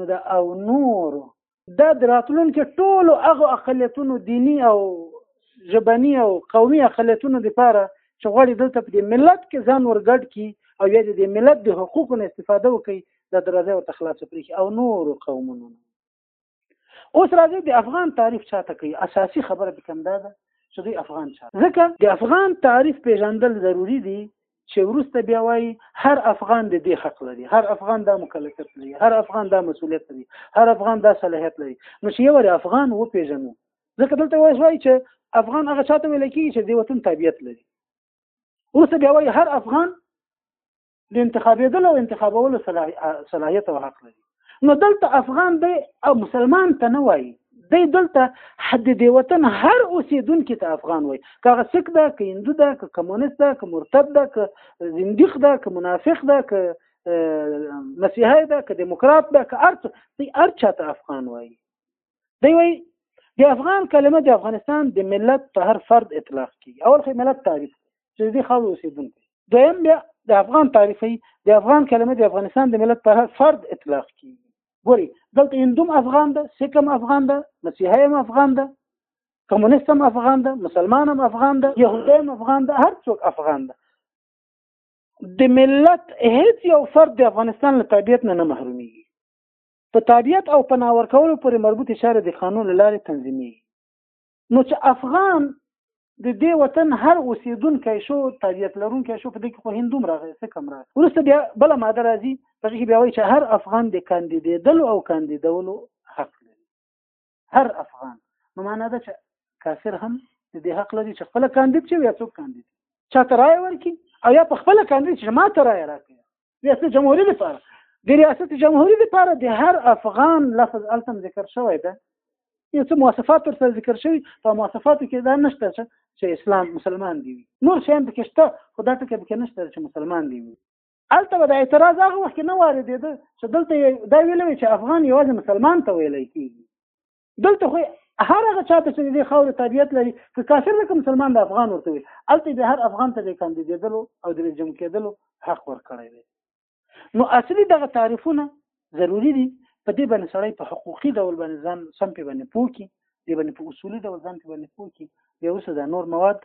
نو د او نورو دا د راتلونکي ټولو هغه اقلیتونو دینی او ژبني او قومي اقلیتونو لپاره چې غواړي دلته په دې ملت کې ځان ورګډ کړي او یا د ملت د حقوقو نه استفاده وکړي دا دروازه ورته خلاصه پرې او نور قومونو اوس راځي د افغان تعریف چاته کوي اساسي خبره به کوم دا ده چې دوی افغان چا ځکه د افغان تعریف پیژندل ضروری دي چې ورسته بیا وایي هر افغان د دې حق لري هر افغان دا مکلفیت لري هر افغان دا مسولیت لري هر افغان دا صلاحیت لري نو چې یو افغان و پیژنو ځکه دلته وایي چې افغان هغه چاته ویل کیږي چې د وطن تابعیت لري ورسته بیا وایي هر افغان د انتخابېدلو او انتخابولو صلاحیت او حق لري نو دلته افغان دی او مسلمان ته نه وایي دی دلته حد دی وطن هر اوسیدونکو ته افغان وای کاغه سک ده ک هندو ده ک کمونست ده ک مرتد ده ک زنديق ده ک منافق ده ک مسیحای ده ک دیموکرات ده ک ارت دی ارچا ته افغان وای دی وایي د افغان کلمه د افغانستان د ملت په هر فرد اطلاق کیږي اول خو ملت تعریف چې دې خاور اوسېدونکي دویم بیا د افغان تعریفي د افغان کلمه د افغانستان د ملت په هر فرد اطلاق کیږي ګوري دلته هندوم افغان ده سکم افغان ده مسیحي هم افغان ده کمونست هم افغان ده مسلمان هم افغان ده يهودي هم افغان ده هر څوک افغان ده د ملت هیڅ یو فرد د افغانستان له طبیعت نه نه محرومي په تابعیت او پناه ورکولو پورې مربوطې چارې د قانون له لارې تنظیمي نو چې افغان د دې وطن هر اوسیدونکی شو تابعیت لرونکی شو په دې کې خو هندوم راغی څه کم راغی وروسته بیا بل ماده راځي په کې بیا وایي چې هر افغان د کاندیدېدلو او کاندیدولو حق لري هر افغان نو معنا ده چې کافر هم د دې حق لري چې خپل کاندید چې یا څوک کاندید چا ته رائے ورکړي او یا په خپل کاندید چې ما ته رائے راکړي ریاست جمهوریت لپاره د ریاست جمهوریت لپاره د هر افغان لفظ التم ذکر شوی ده یو څه مواصفات تر سره ذکر شوی په مواصفاتو کې دا نشته چې اسلام مسلمان دی نور شیان پکې شته خو دا ټکی پکې نشته چې مسلمان دی هلته به د اعتراض هغه وخت نه واردېده چې دلته دا ویل چې افغان یوازې مسلمان ته ویل کېږي دلته خو هر هغه چاته چې د خاورې طبیعت لري که کافر لکه مسلمان د افغان ورته وي هلته به هر افغان ته د کاندیدېدلو او د جمع کېدلو حق ورکړی دی نو اصلي دغه تعریفونه ضروری دي په دې باندې سړی په حقوقي ډول باندې ځان سم په باندې پوکي دې باندې په اصولي ډول ځان په باندې پوکي بیا اوس دا نور مواد